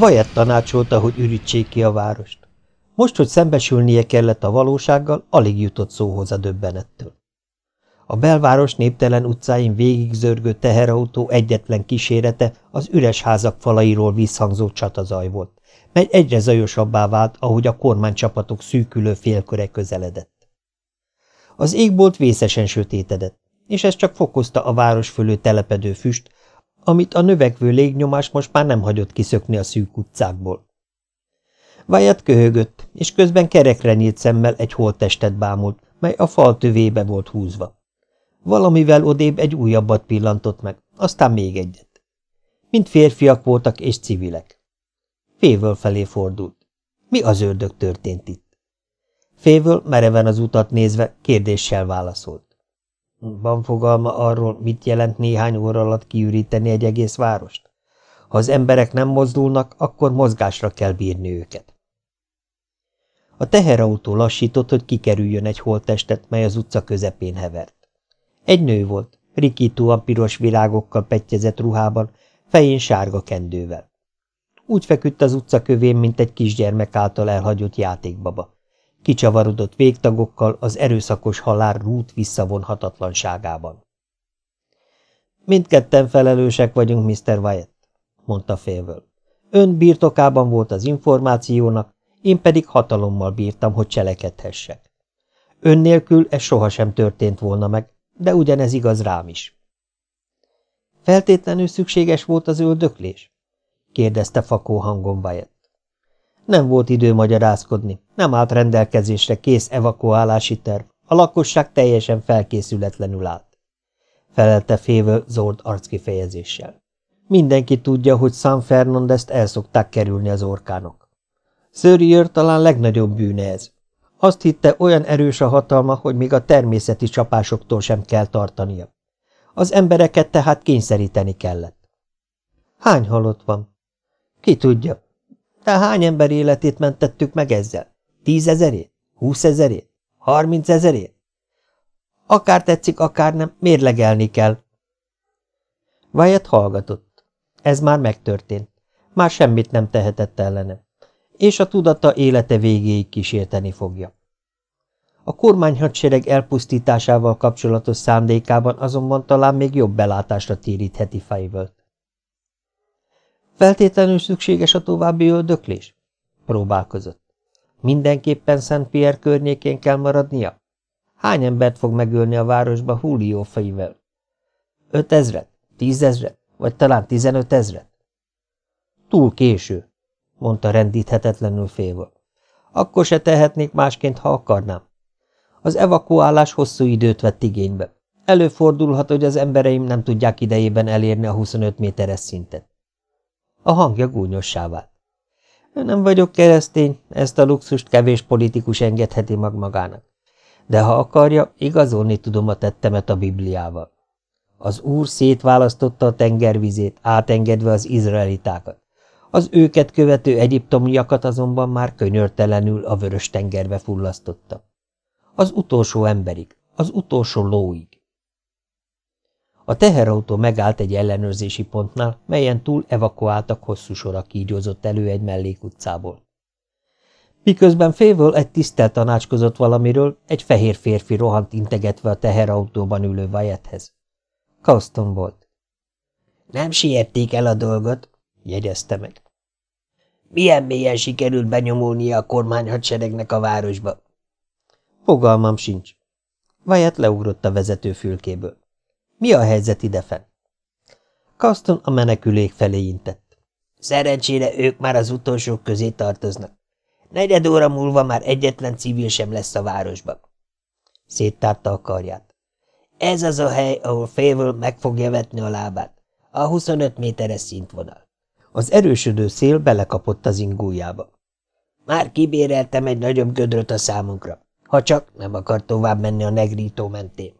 Vajett tanácsolta, hogy ürítsék ki a várost. Most, hogy szembesülnie kellett a valósággal, alig jutott szóhoz a döbbenettől. A belváros néptelen utcáin végig zörgő teherautó egyetlen kísérete az üres házak falairól visszhangzó csatazaj volt, mely egyre zajosabbá vált, ahogy a kormánycsapatok szűkülő félköre közeledett. Az égbolt vészesen sötétedett, és ez csak fokozta a város fölő telepedő füst, amit a növekvő légnyomás most már nem hagyott kiszökni a szűk utcákból. Wyatt köhögött, és közben kerekre nyílt szemmel egy holttestet bámult, mely a fal tövébe volt húzva. Valamivel odébb egy újabbat pillantott meg, aztán még egyet. Mind férfiak voltak és civilek. Févöl felé fordult. Mi az ördög történt itt? Févöl mereven az utat nézve kérdéssel válaszolt. Van fogalma arról, mit jelent néhány óra alatt kiüríteni egy egész várost? Ha az emberek nem mozdulnak, akkor mozgásra kell bírni őket. A teherautó lassított, hogy kikerüljön egy holttestet, mely az utca közepén hevert. Egy nő volt, rikítóan piros virágokkal petjezett ruhában, fején sárga kendővel. Úgy feküdt az utca kövén, mint egy kisgyermek által elhagyott játékbaba. Kicsavarodott végtagokkal az erőszakos halál rút visszavonhatatlanságában. Mindketten felelősek vagyunk, Mr. Wyatt, mondta félvől. Ön birtokában volt az információnak, én pedig hatalommal bírtam, hogy cselekedhessek. Ön nélkül ez sohasem történt volna meg, de ugyanez igaz rám is. Feltétlenül szükséges volt az öldöklés? kérdezte fakó hangon Wyatt. Nem volt idő magyarázkodni, nem állt rendelkezésre kész evakuálási terv, a lakosság teljesen felkészületlenül állt. Felelte févő zord arckifejezéssel. Mindenki tudja, hogy San Fernandes-t el szokták kerülni az orkánok. Szörjőr talán legnagyobb bűne ez. Azt hitte, olyan erős a hatalma, hogy még a természeti csapásoktól sem kell tartania. Az embereket tehát kényszeríteni kellett. Hány halott van? Ki tudja. De hány ember életét mentettük meg ezzel? Tízezerét? Húszezerét? Harmincezerét? Akár tetszik, akár nem, mérlegelni kell. Wyatt hallgatott. Ez már megtörtént. Már semmit nem tehetett ellene és a tudata élete végéig kísérteni fogja. A kormányhadsereg elpusztításával kapcsolatos szándékában azonban talán még jobb belátásra térítheti fejvölt. Feltétlenül szükséges a további öldöklés? Próbálkozott. Mindenképpen Szent Pierre környékén kell maradnia? Hány embert fog megölni a városba Julio fejvel? Ötezret? Tízezret? Vagy talán tizenötezret? Túl késő, mondta rendíthetetlenül félve. Akkor se tehetnék másként, ha akarnám. Az evakuálás hosszú időt vett igénybe. Előfordulhat, hogy az embereim nem tudják idejében elérni a 25 méteres szintet. A hangja gúnyossá vált. Nem vagyok keresztény, ezt a luxust kevés politikus engedheti mag magának. De ha akarja, igazolni tudom a tettemet a Bibliával. Az Úr szétválasztotta a tengervizét, átengedve az izraelitákat. Az őket követő egyiptomiakat azonban már könyörtelenül a vörös tengerbe fullasztotta. Az utolsó emberig, az utolsó lóig. A teherautó megállt egy ellenőrzési pontnál, melyen túl evakuáltak hosszú sora kígyózott elő egy mellékutcából. Miközben félvől egy tisztel tanácskozott valamiről, egy fehér férfi rohant integetve a teherautóban ülő Wyatthez. Kauston volt. Nem siették el a dolgot, jegyezte meg. Milyen mélyen sikerült benyomulnia a kormányhadseregnek a városba? Fogalmam sincs. Vajat leugrott a vezető fülkéből. Mi a helyzet idefen? Kaston a menekülék felé intett. Szerencsére ők már az utolsók közé tartoznak. Negyed óra múlva már egyetlen civil sem lesz a városban. Széttárta a karját. Ez az a hely, ahol Févől meg fogja vetni a lábát. A 25 méteres szintvonal. Az erősödő szél belekapott az ingójába. Már kibéreltem egy nagyobb gödröt a számunkra, ha csak nem akar tovább menni a negrító mentén.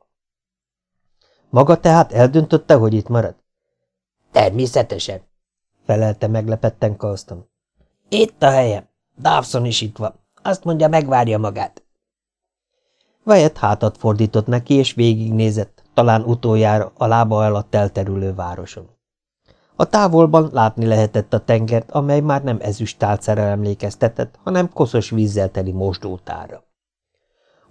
Maga tehát eldöntötte, hogy itt marad? Természetesen, felelte meglepetten Kalston. Itt a helyem. Dawson is itt van. Azt mondja, megvárja magát. Wyatt hátat fordított neki, és végignézett, talán utoljára a lába alatt elterülő városon. A távolban látni lehetett a tengert, amely már nem ezüstálcára emlékeztetett, hanem koszos vízzel teli mosdótára.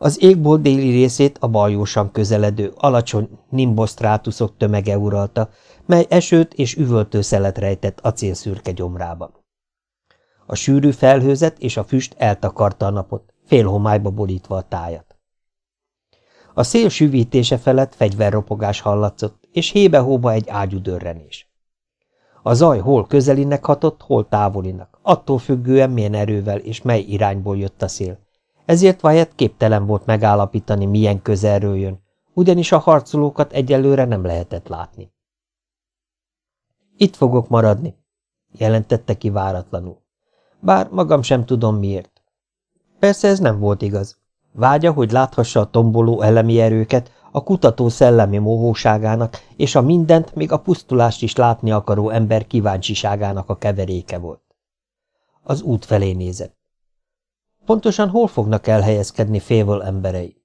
Az égból déli részét a baljósan közeledő, alacsony nimbosztrátuszok tömege uralta, mely esőt és üvöltő szelet rejtett acélszürke gyomrában. A sűrű felhőzet és a füst eltakarta a napot, félhomályba borítva a tájat. A szél süvítése felett fegyverropogás hallatszott, és hébe-hóba egy ágyudörrenés. A zaj hol közelinek hatott, hol távolinak, attól függően milyen erővel és mely irányból jött a szél, ezért Wyatt képtelen volt megállapítani, milyen közelről jön, ugyanis a harcolókat egyelőre nem lehetett látni. Itt fogok maradni, jelentette ki váratlanul. Bár magam sem tudom miért. Persze ez nem volt igaz. Vágya, hogy láthassa a tomboló elemi erőket, a kutató szellemi mohóságának és a mindent, még a pusztulást is látni akaró ember kíváncsiságának a keveréke volt. Az út felé nézett. Pontosan hol fognak elhelyezkedni Févol emberei?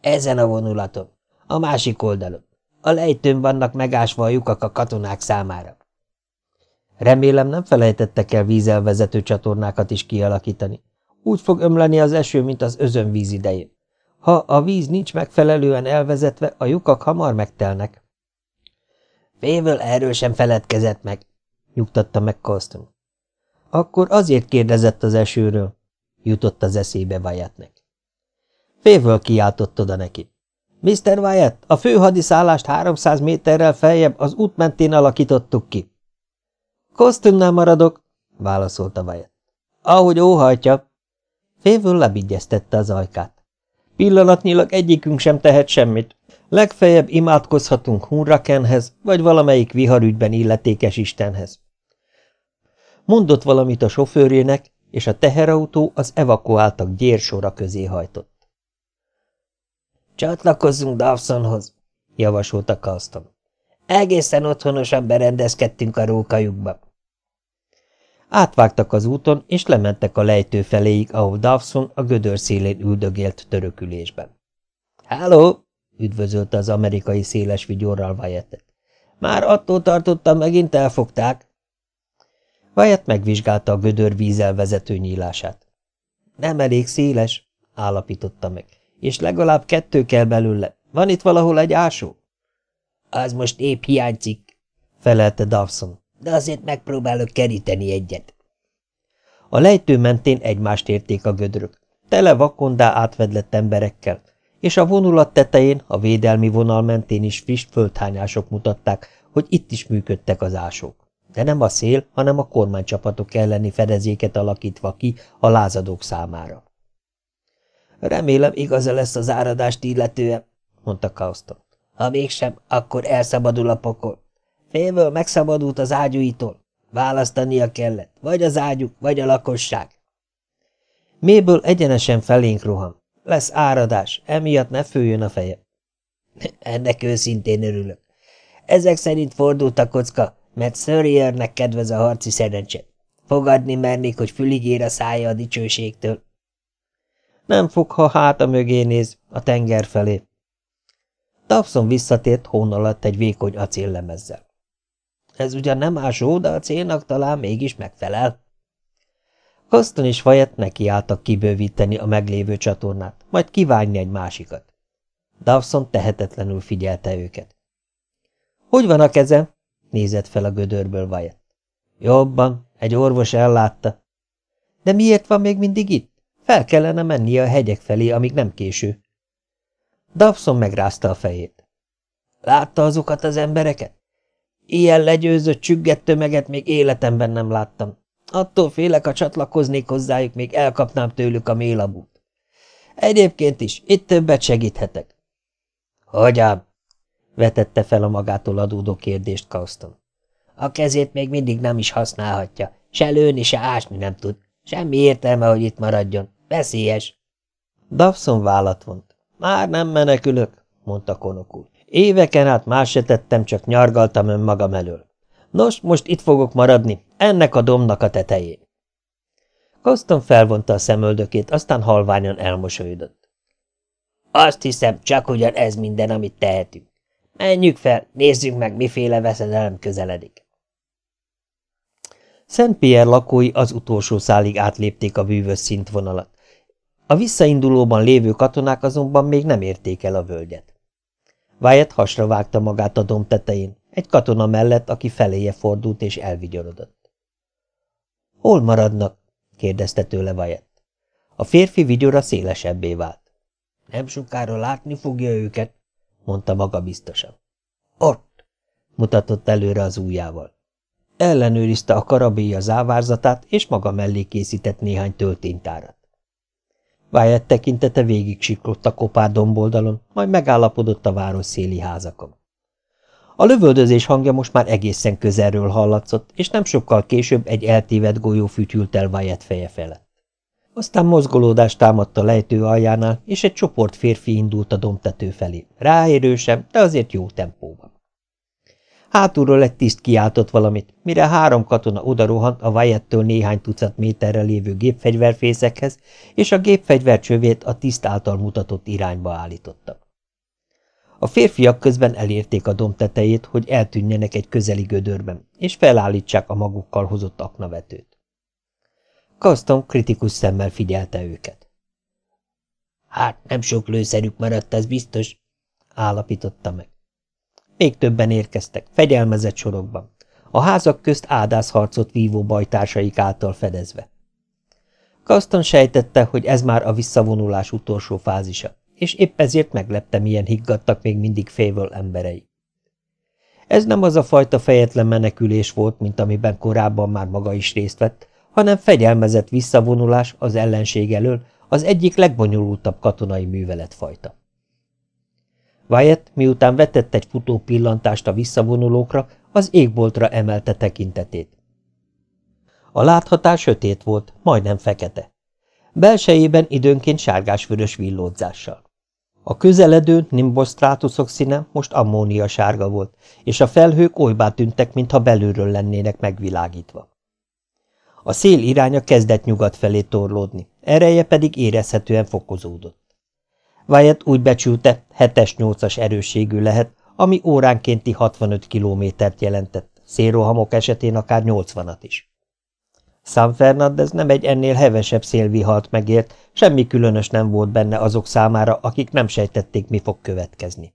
Ezen a vonulaton, a másik oldalon. A lejtőn vannak megásva a lyukak a katonák számára. Remélem nem felejtettek el vízelvezető csatornákat is kialakítani. Úgy fog ömleni az eső, mint az özönvíz idején. Ha a víz nincs megfelelően elvezetve, a lyukak hamar megtelnek. Févől erről sem feledkezett meg, nyugtatta meg Colston. Akkor azért kérdezett az esőről, jutott az eszébe Wyattnek. Févől kiáltott oda neki. Mr. Wyatt, a főhadiszállást 300 méterrel feljebb az út mentén alakítottuk ki. Kosztümnál maradok, válaszolta Wyatt. Ahogy óhajtja. Févől lebigyeztette az ajkát. Pillanatnyilag egyikünk sem tehet semmit. Legfeljebb imádkozhatunk Hunrakenhez, vagy valamelyik viharügyben illetékes Istenhez. Mondott valamit a sofőrjének, és a teherautó az evakuáltak gyérsora közé hajtott. Csatlakozzunk Dawsonhoz, javasolta Carlston. Egészen otthonosan berendezkedtünk a rókajukba. Átvágtak az úton, és lementek a lejtő feléig, ahol Dawson a gödör szélén üldögélt törökülésben. – Hello! – üdvözölte az amerikai széles vigyorral Wyattet. – Már attól tartottam, megint elfogták. Wyatt megvizsgálta a gödör vízzel vezető nyílását. – Nem elég széles – állapította meg és legalább kettő kell belőle. Van itt valahol egy ásó? Az most épp hiányzik, felelte Dawson, de azért megpróbálok keríteni egyet. A lejtő mentén egymást érték a gödrök, tele vakondá átvedlett emberekkel, és a vonulat tetején, a védelmi vonal mentén is friss földhányások mutatták, hogy itt is működtek az ásók. De nem a szél, hanem a kormánycsapatok elleni fedezéket alakítva ki a lázadók számára. Remélem igaza lesz az áradást illetően, mondta Kauston. Ha mégsem, akkor elszabadul a pokol. Félből megszabadult az ágyúitól. Választania kellett, vagy az ágyuk, vagy a lakosság. Méből egyenesen felénk rohan. Lesz áradás, emiatt ne főjön a feje. Ennek őszintén örülök. Ezek szerint fordult a kocka, mert Surreyernek kedvez a harci szerencse. Fogadni mernék, hogy fülig ér a szája a dicsőségtől. Nem fog, ha háta mögé néz, a tenger felé. Tapson visszatért hón alatt egy vékony acéllemezzel. Ez ugyan nem ásó, de a célnak talán mégis megfelel. Koston és Fayet nekiálltak kibővíteni a meglévő csatornát, majd kiványni egy másikat. Dawson tehetetlenül figyelte őket. – Hogy van a keze? – nézett fel a gödörből Wyatt. – Jobban, egy orvos ellátta. – De miért van még mindig itt? Fel kellene mennie a hegyek felé, amíg nem késő. Dawson megrázta a fejét. Látta azokat az embereket? Ilyen legyőzött, csüggett tömeget még életemben nem láttam. Attól félek, ha csatlakoznék hozzájuk, még elkapnám tőlük a mélabút. Egyébként is, itt többet segíthetek. Hogyan? Vetette fel a magától adódó kérdést Kauston. A kezét még mindig nem is használhatja, se lőni, se ásni nem tud. Semmi értelme, hogy itt maradjon. Veszélyes. Dawson vállat vont. Már nem menekülök, mondta Konok úr. Éveken át más se tettem, csak nyargaltam önmagam elől. Nos, most itt fogok maradni, ennek a domnak a tetején. Koston felvonta a szemöldökét, aztán halványan elmosolyodott. Azt hiszem, csak ugyan ez minden, amit tehetünk. Menjünk fel, nézzük meg, miféle veszedelem közeledik. Szent Pierre lakói az utolsó szálig átlépték a bűvös szintvonalat. A visszaindulóban lévő katonák azonban még nem érték el a völgyet. Wyatt hasra vágta magát a domb tetején, egy katona mellett, aki feléje fordult és elvigyorodott. – Hol maradnak? – kérdezte tőle Wyatt. A férfi vigyora szélesebbé vált. – Nem sokára látni fogja őket – mondta maga biztosan. – Ott! – mutatott előre az ujjával. Ellenőrizte a karabéja závárzatát, és maga mellé készített néhány tölténytárat. Wyatt tekintete végig siklott a kopár domboldalon, majd megállapodott a város széli házakon. A lövöldözés hangja most már egészen közelről hallatszott, és nem sokkal később egy eltévedt golyó fütyült el Wyatt feje felett. Aztán mozgolódást támadt a lejtő aljánál, és egy csoport férfi indult a domtető felé. Ráérősen, de azért jó tempóban. Hátulról egy tiszt kiáltott valamit, mire három katona odarohant a Wyattől néhány tucat méterre lévő gépfegyverfészekhez, és a gépfegyver csövét a tiszt által mutatott irányba állította. A férfiak közben elérték a tetejét, hogy eltűnjenek egy közeli gödörben, és felállítsák a magukkal hozott aknavetőt. Kaston kritikus szemmel figyelte őket. Hát nem sok lőszerük maradt, ez biztos, állapította meg. Még többen érkeztek, fegyelmezett sorokban. A házak közt ádászharcot vívó bajtársaik által fedezve. Kaston sejtette, hogy ez már a visszavonulás utolsó fázisa, és épp ezért meglepte, milyen higgadtak még mindig févől emberei. Ez nem az a fajta fejetlen menekülés volt, mint amiben korábban már maga is részt vett, hanem fegyelmezett visszavonulás az ellenség elől, az egyik legbonyolultabb katonai műveletfajta. Wyatt, miután vetett egy futó pillantást a visszavonulókra, az égboltra emelte tekintetét. A láthatás sötét volt, majdnem fekete. Belsejében időnként sárgás-vörös villódzással. A közeledő nimbosztrátuszok színe most ammónia sárga volt, és a felhők olybá tűntek, mintha belülről lennének megvilágítva. A szél iránya kezdett nyugat felé torlódni, ereje pedig érezhetően fokozódott. Wyatt úgy becsülte, 7-8-as erősségű lehet, ami óránkénti 65 kilométert jelentett, szélrohamok esetén akár 80-at is. San Fernandez nem egy ennél hevesebb szélvihalt megért, semmi különös nem volt benne azok számára, akik nem sejtették, mi fog következni.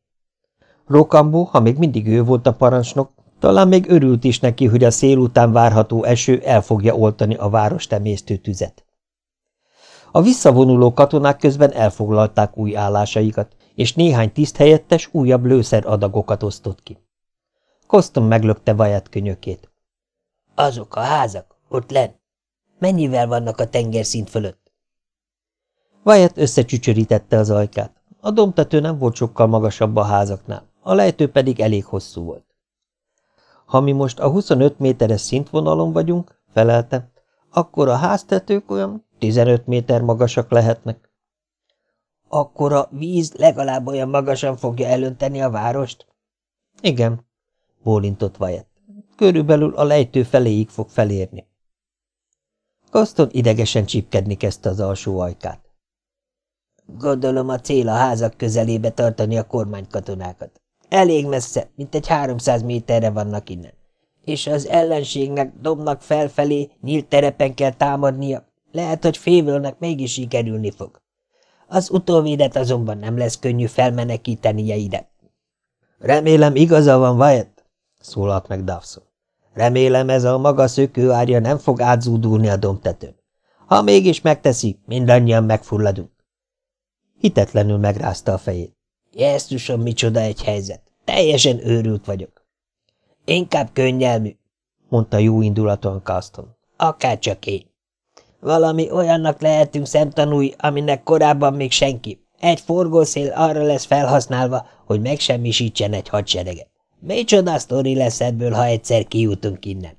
Rokambó, ha még mindig ő volt a parancsnok, talán még örült is neki, hogy a szél után várható eső el fogja oltani a város temésztő tüzet. A visszavonuló katonák közben elfoglalták új állásaikat, és néhány tiszthelyettes újabb lőszeradagokat osztott ki. Koston meglökte Vajat könyökét. – Azok a házak, ott len. Mennyivel vannak a tengerszint fölött? Vajat összecsücsörítette az ajkát. A domtető nem volt sokkal magasabb a házaknál, a lejtő pedig elég hosszú volt. Ha mi most a 25 méteres szintvonalon vagyunk, felelte, akkor a háztetők olyan 15 méter magasak lehetnek. Akkor a víz legalább olyan magasan fogja elönteni a várost? Igen, bólintott Vajet. Körülbelül a lejtő feléig fog felérni. Kaston idegesen csipkedni kezdte az alsó ajkát. Gondolom a cél a házak közelébe tartani a kormánykatonákat. Elég messze, mint egy háromszáz méterre vannak innen. És az ellenségnek dobnak felfelé, nyílt terepen kell támadnia, lehet, hogy févölnek mégis sikerülni fog. Az utóvédet azonban nem lesz könnyű felmenekítenie ide. Remélem igaza van, Wyatt, szólalt meg Dawson. Remélem ez a maga szökőárja nem fog átzúdulni a domtetőn. Ha mégis megteszi, mindannyian megfulladunk. Hitetlenül megrázta a fejét. Jesszusom, micsoda egy helyzet. Teljesen őrült vagyok. Inkább könnyelmű, mondta jó indulaton Caston. Akárcsak én. Valami olyannak lehetünk szemtanúi, aminek korábban még senki. Egy forgószél arra lesz felhasználva, hogy megsemmisítsen egy hadsereget. Micsoda sztori lesz ebből, ha egyszer kijutunk innen?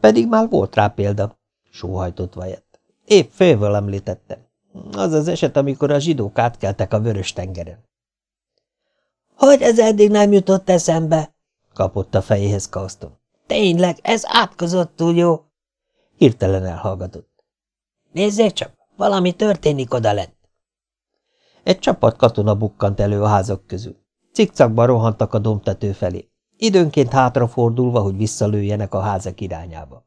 Pedig már volt rá példa, sóhajtott Vajett. Épp fővel említettem. Az az eset, amikor a zsidók átkeltek a vörös tengeren. Hogy ez eddig nem jutott eszembe? kapott a fejéhez Kaston. Tényleg, ez átkozottul jó. Hirtelen elhallgatott. Nézzék csak, valami történik oda lett. Egy csapat katona bukkant elő a házak közül. Cikcakban rohantak a domtető felé, időnként hátrafordulva, hogy visszalőjenek a házak irányába.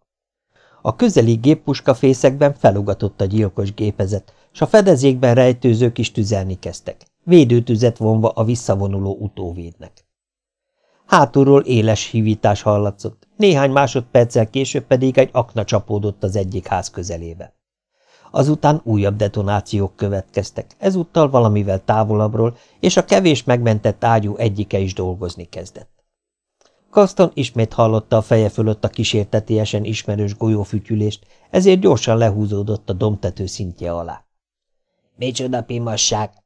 A közeli géppuskafészekben felugatott a gyilkos gépezet, s a fedezékben rejtőzők is tüzelni kezdtek, védőtüzet vonva a visszavonuló utóvédnek. Hátulról éles hívítás hallatszott, néhány másodperccel később pedig egy akna csapódott az egyik ház közelébe. Azután újabb detonációk következtek, ezúttal valamivel távolabbról, és a kevés megmentett ágyú egyike is dolgozni kezdett. Kaston ismét hallotta a feje fölött a kísértetiesen ismerős golyófütyülést, ezért gyorsan lehúzódott a domtető szintje alá. – Micsoda pimasság! –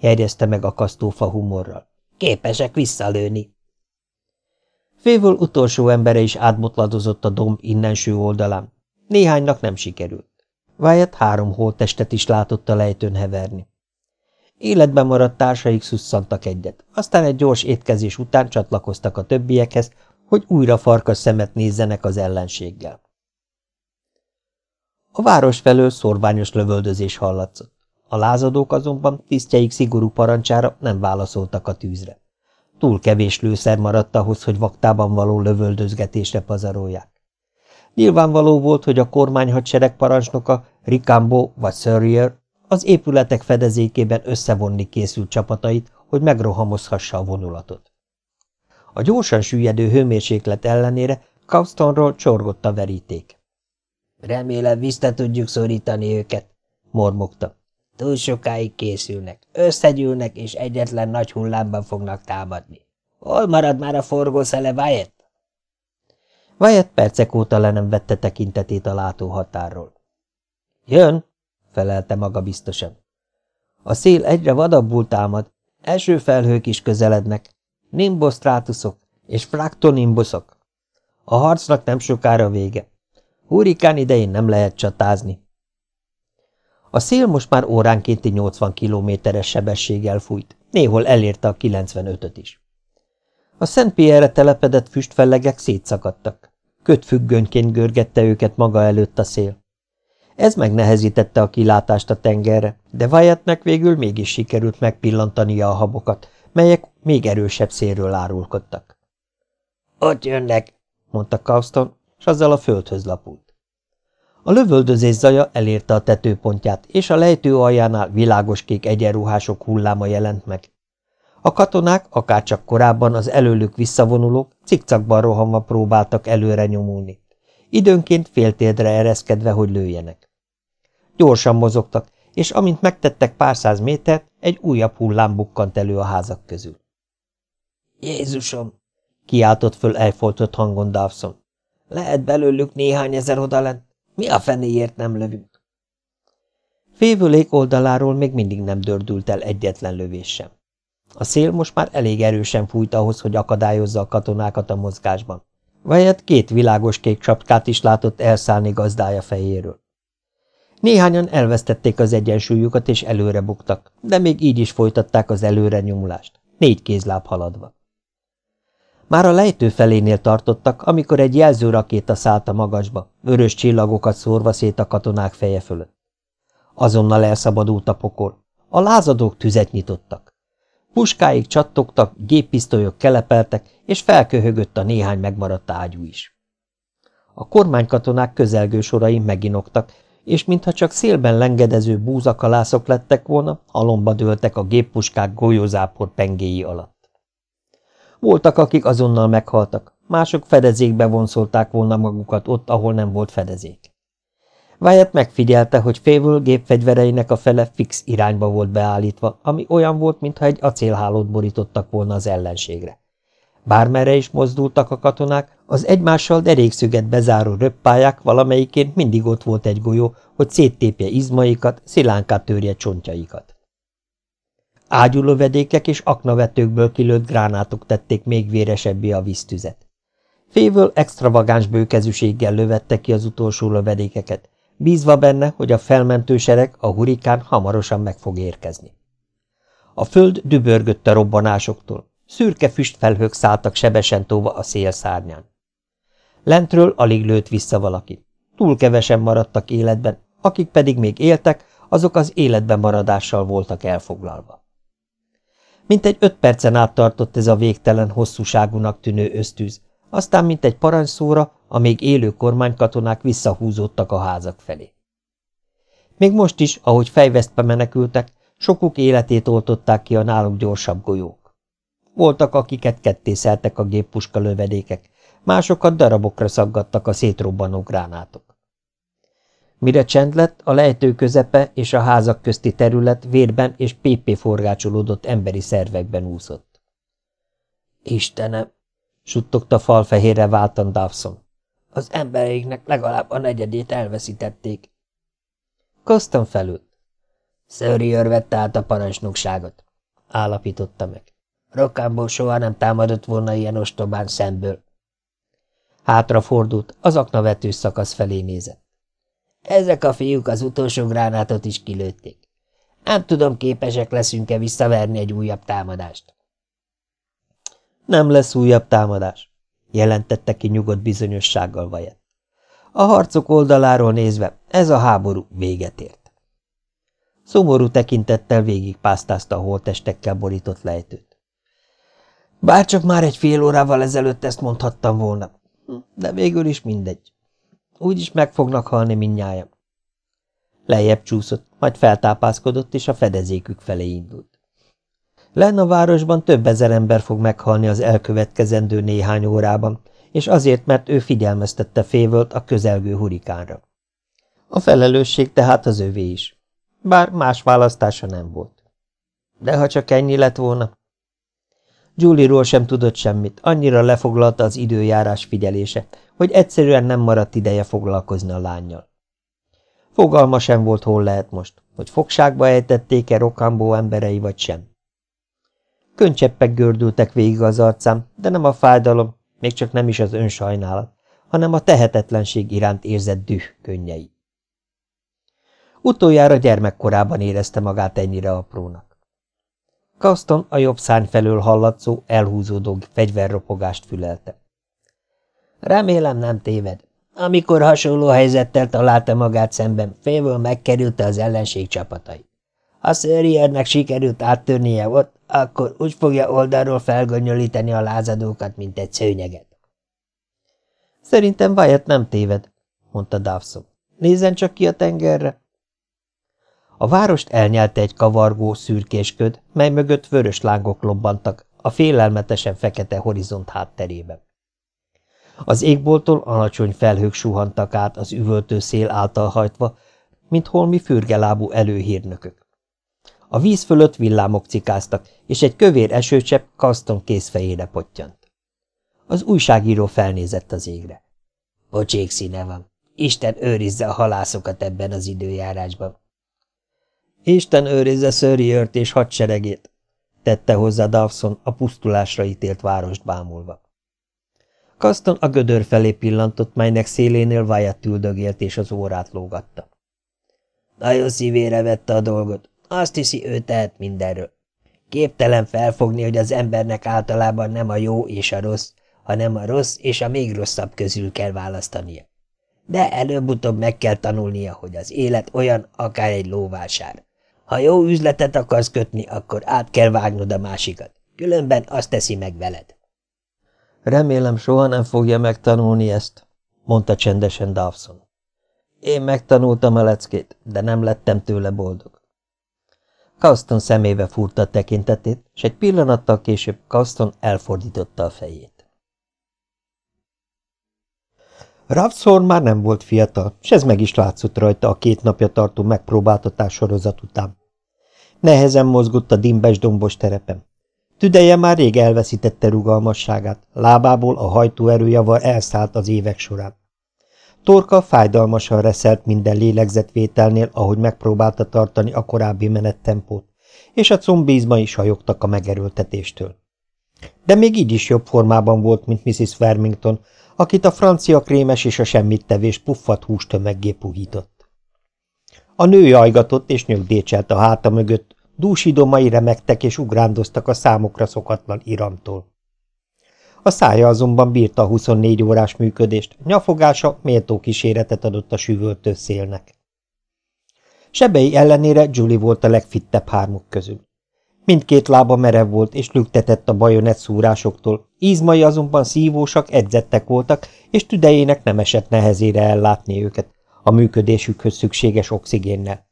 jegyezte meg a kasztófa humorral. – Képesek visszalőni! Févől utolsó embere is átbotladozott a domb innenső oldalán. Néhánynak nem sikerült. Wyatt három holttestet is látott a lejtőn heverni. Életben maradt társaik szusszantak egyet, aztán egy gyors étkezés után csatlakoztak a többiekhez, hogy újra farkas szemet nézzenek az ellenséggel. A város felől szorványos lövöldözés hallatszott. A lázadók azonban tisztjeik szigorú parancsára nem válaszoltak a tűzre. Túl kevés lőszer maradt ahhoz, hogy vaktában való lövöldözgetésre pazarolják. Nyilvánvaló volt, hogy a kormányhadsereg parancsnoka, Ricambo vagy Surrier az épületek fedezékében összevonni készült csapatait, hogy megrohamozhassa a vonulatot. A gyorsan süllyedő hőmérséklet ellenére Kaustonról csorgott a veríték. – Remélem vissza tudjuk szorítani őket – mormogta. – Túl sokáig készülnek, összegyűlnek és egyetlen nagy hullámban fognak támadni. Hol marad már a forgószele, Wyatt? Wyatt percek óta le nem vette tekintetét a látóhatárról. Jön, felelte maga biztosan. A szél egyre vadabbul támad, első felhők is közelednek, nimbosztrátuszok és fraktonimbuszok. A harcnak nem sokára vége. Hurikán idején nem lehet csatázni. A szél most már óránkénti 80 kilométeres sebességgel fújt, néhol elérte a 95-öt is. A Szent Pierre telepedett füstfellegek szétszakadtak. Kötfüggönyként görgette őket maga előtt a szél. Ez megnehezítette a kilátást a tengerre, de Wyattnek végül mégis sikerült megpillantania a habokat, melyek még erősebb szélről árulkodtak. – Ott jönnek! – mondta Kauston, s azzal a földhöz lapult. A lövöldözés zaja elérte a tetőpontját, és a lejtő aljánál világoskék egyenruhások hulláma jelent meg. A katonák, akárcsak korábban az előlük visszavonulók, cikcakban rohanva próbáltak előre nyomulni. Időnként féltérdre ereszkedve, hogy lőjenek. Gyorsan mozogtak, és amint megtettek pár száz métert, egy újabb hullám bukkant elő a házak közül. Jézusom! kiáltott föl elfoltott hangon Dawson. Lehet belőlük néhány ezer odalent. Mi a fenéért nem lövünk? Févülék oldaláról még mindig nem dördült el egyetlen lövés sem. A szél most már elég erősen fújt ahhoz, hogy akadályozza a katonákat a mozgásban. Wyatt két világos kék sapkát is látott elszállni gazdája fejéről. Néhányan elvesztették az egyensúlyukat és előre buktak, de még így is folytatták az előre nyomulást, négy kézláb haladva. Már a lejtő felénél tartottak, amikor egy jelzőrakéta szállt a magasba, vörös csillagokat szórva szét a katonák feje fölött. Azonnal elszabadult a pokol. A lázadók tüzet nyitottak. Puskáik csattogtak, géppisztolyok kelepeltek, és felköhögött a néhány megmaradt ágyú is. A kormánykatonák közelgő sorai meginoktak, és mintha csak szélben lengedező búzakalászok lettek volna, alomba dőltek a géppuskák golyózápor pengéi alatt. Voltak, akik azonnal meghaltak, mások fedezékbe vonszolták volna magukat ott, ahol nem volt fedezék. Wyatt megfigyelte, hogy Févül gépfegyvereinek a fele fix irányba volt beállítva, ami olyan volt, mintha egy acélhálót borítottak volna az ellenségre. Bármerre is mozdultak a katonák, az egymással derékszöget bezáró röppályák valamelyiként mindig ott volt egy golyó, hogy széttépje izmaikat, szilánkát törje csontjaikat. Ágyulövedékek és aknavetőkből kilőtt gránátok tették még véresebbé a víztüzet. Févől extravagáns bőkezűséggel lövette ki az utolsó lövedékeket, bízva benne, hogy a felmentő sereg, a hurikán hamarosan meg fog érkezni. A föld dübörgött a robbanásoktól, szürke füstfelhők szálltak sebesen tóva a szélszárnyán. Lentről alig lőtt vissza valaki. Túl kevesen maradtak életben, akik pedig még éltek, azok az életben maradással voltak elfoglalva. Mint egy öt percen át tartott ez a végtelen hosszúságúnak tűnő ösztűz, Aztán, mint egy parancsszóra, a még élő kormánykatonák visszahúzódtak a házak felé. Még most is, ahogy fejvesztve menekültek, sokuk életét oltották ki a náluk gyorsabb golyók. Voltak, akiket kettészeltek a géppuska lövedékek, másokat darabokra szaggattak a szétrobbanó gránátok. Mire csend lett, a lejtő közepe és a házak közti terület vérben és pépé forgácsolódott emberi szervekben úszott. Istenem! suttogta falfehérre váltan Dawson. Az embereiknek legalább a negyedét elveszítették. Kostan felült. Szörjőr vette át a parancsnokságot, állapította meg. Rokámból soha nem támadott volna ilyen ostobán szemből. Hátrafordult, az aknavetős szakasz felé nézett. Ezek a fiúk az utolsó gránátot is kilőtték. Nem tudom, képesek leszünk-e visszaverni egy újabb támadást. Nem lesz újabb támadás, jelentette ki nyugodt bizonyossággal vajet. A harcok oldaláról nézve ez a háború véget ért. Szomorú tekintettel végigpásztázta a holtestekkel borított lejtőt. Bárcsak már egy fél órával ezelőtt ezt mondhattam volna, de végül is mindegy. Úgyis meg fognak halni mindnyájan. Lejjebb csúszott, majd feltápászkodott, és a fedezékük felé indult. Len a városban több ezer ember fog meghalni az elkövetkezendő néhány órában, és azért, mert ő figyelmeztette Févölt a közelgő hurikánra. A felelősség tehát az övé is, bár más választása nem volt. De ha csak ennyi lett volna? Julie-ról sem tudott semmit, annyira lefoglalta az időjárás figyelése, hogy egyszerűen nem maradt ideje foglalkozni a lányjal. Fogalma sem volt, hol lehet most, hogy fogságba ejtették-e Rokambó emberei vagy sem. Könycseppek gördültek végig az arcám, de nem a fájdalom, még csak nem is az önsajnálat, hanem a tehetetlenség iránt érzett düh könnyei. Utoljára gyermekkorában érezte magát ennyire aprónak. Kaston a jobb szárny felől hallatszó, elhúzódó fegyverropogást fülelte. Remélem nem téved. Amikor hasonló helyzettel találta magát szemben, félből megkerülte az ellenség csapatai. Ha Szöriernek sikerült áttörnie ott, akkor úgy fogja oldalról felgonyolítani a lázadókat, mint egy szőnyeget. Szerintem Wyatt nem téved, mondta Dawson. Nézzen csak ki a tengerre. A várost elnyelte egy kavargó, szürkés köd, mely mögött vörös lángok lobbantak a félelmetesen fekete horizont hátterében. Az égboltól alacsony felhők suhantak át az üvöltő szél által hajtva, mint holmi fürgelábú előhírnökök. A víz fölött villámok cikáztak, és egy kövér esőcsepp Kaston kézfejére pottyant. Az újságíró felnézett az égre. Pocsék színe van. Isten őrizze a halászokat ebben az időjárásban. Isten őrizze Szörriört és hadseregét, tette hozzá Dawson a pusztulásra ítélt várost bámulva. Kaston a gödör felé pillantott, melynek szélénél Wyatt üldögélt és az órát lógatta. Nagyon szívére vette a dolgot. Azt hiszi, ő tehet mindenről. Képtelen felfogni, hogy az embernek általában nem a jó és a rossz, hanem a rossz és a még rosszabb közül kell választania. De előbb-utóbb meg kell tanulnia, hogy az élet olyan, akár egy lóvásár. Ha jó üzletet akarsz kötni, akkor át kell vágnod a másikat, különben azt teszi meg veled. Remélem, soha nem fogja megtanulni ezt, mondta csendesen Dawson. Én megtanultam a leckét, de nem lettem tőle boldog. Kaston szemébe furta a tekintetét, és egy pillanattal később Kaston elfordította a fejét. Ravszor már nem volt fiatal, és ez meg is látszott rajta a két napja tartó megpróbáltatás sorozat után. Nehezen mozgott a dimbes dombos terepen. Tüdeje már rég elveszítette rugalmasságát, lábából a hajtóerőjava elszállt az évek során. Torka fájdalmasan reszelt minden lélegzetvételnél, ahogy megpróbálta tartani a korábbi menettempót, és a combízma is hajogtak a megerőltetéstől. De még így is jobb formában volt, mint Mrs. Farmington, akit a francia krémes és a semmittevés puffat hústömeggé puhított. A nő jajgatott és nyögdécselt a háta mögött, dúsidomai remektek és ugrándoztak a számokra szokatlan iramtól. A szája azonban bírta a 24 órás működést, nyafogása méltó kíséretet adott a süvöltő szélnek. Sebei ellenére Julie volt a legfittebb hármuk közül. Mindkét lába merev volt, és lüktetett a bajonet szúrásoktól, Izmai azonban szívósak, edzettek voltak, és tüdejének nem esett nehezére ellátni őket, a működésükhöz szükséges oxigénnel.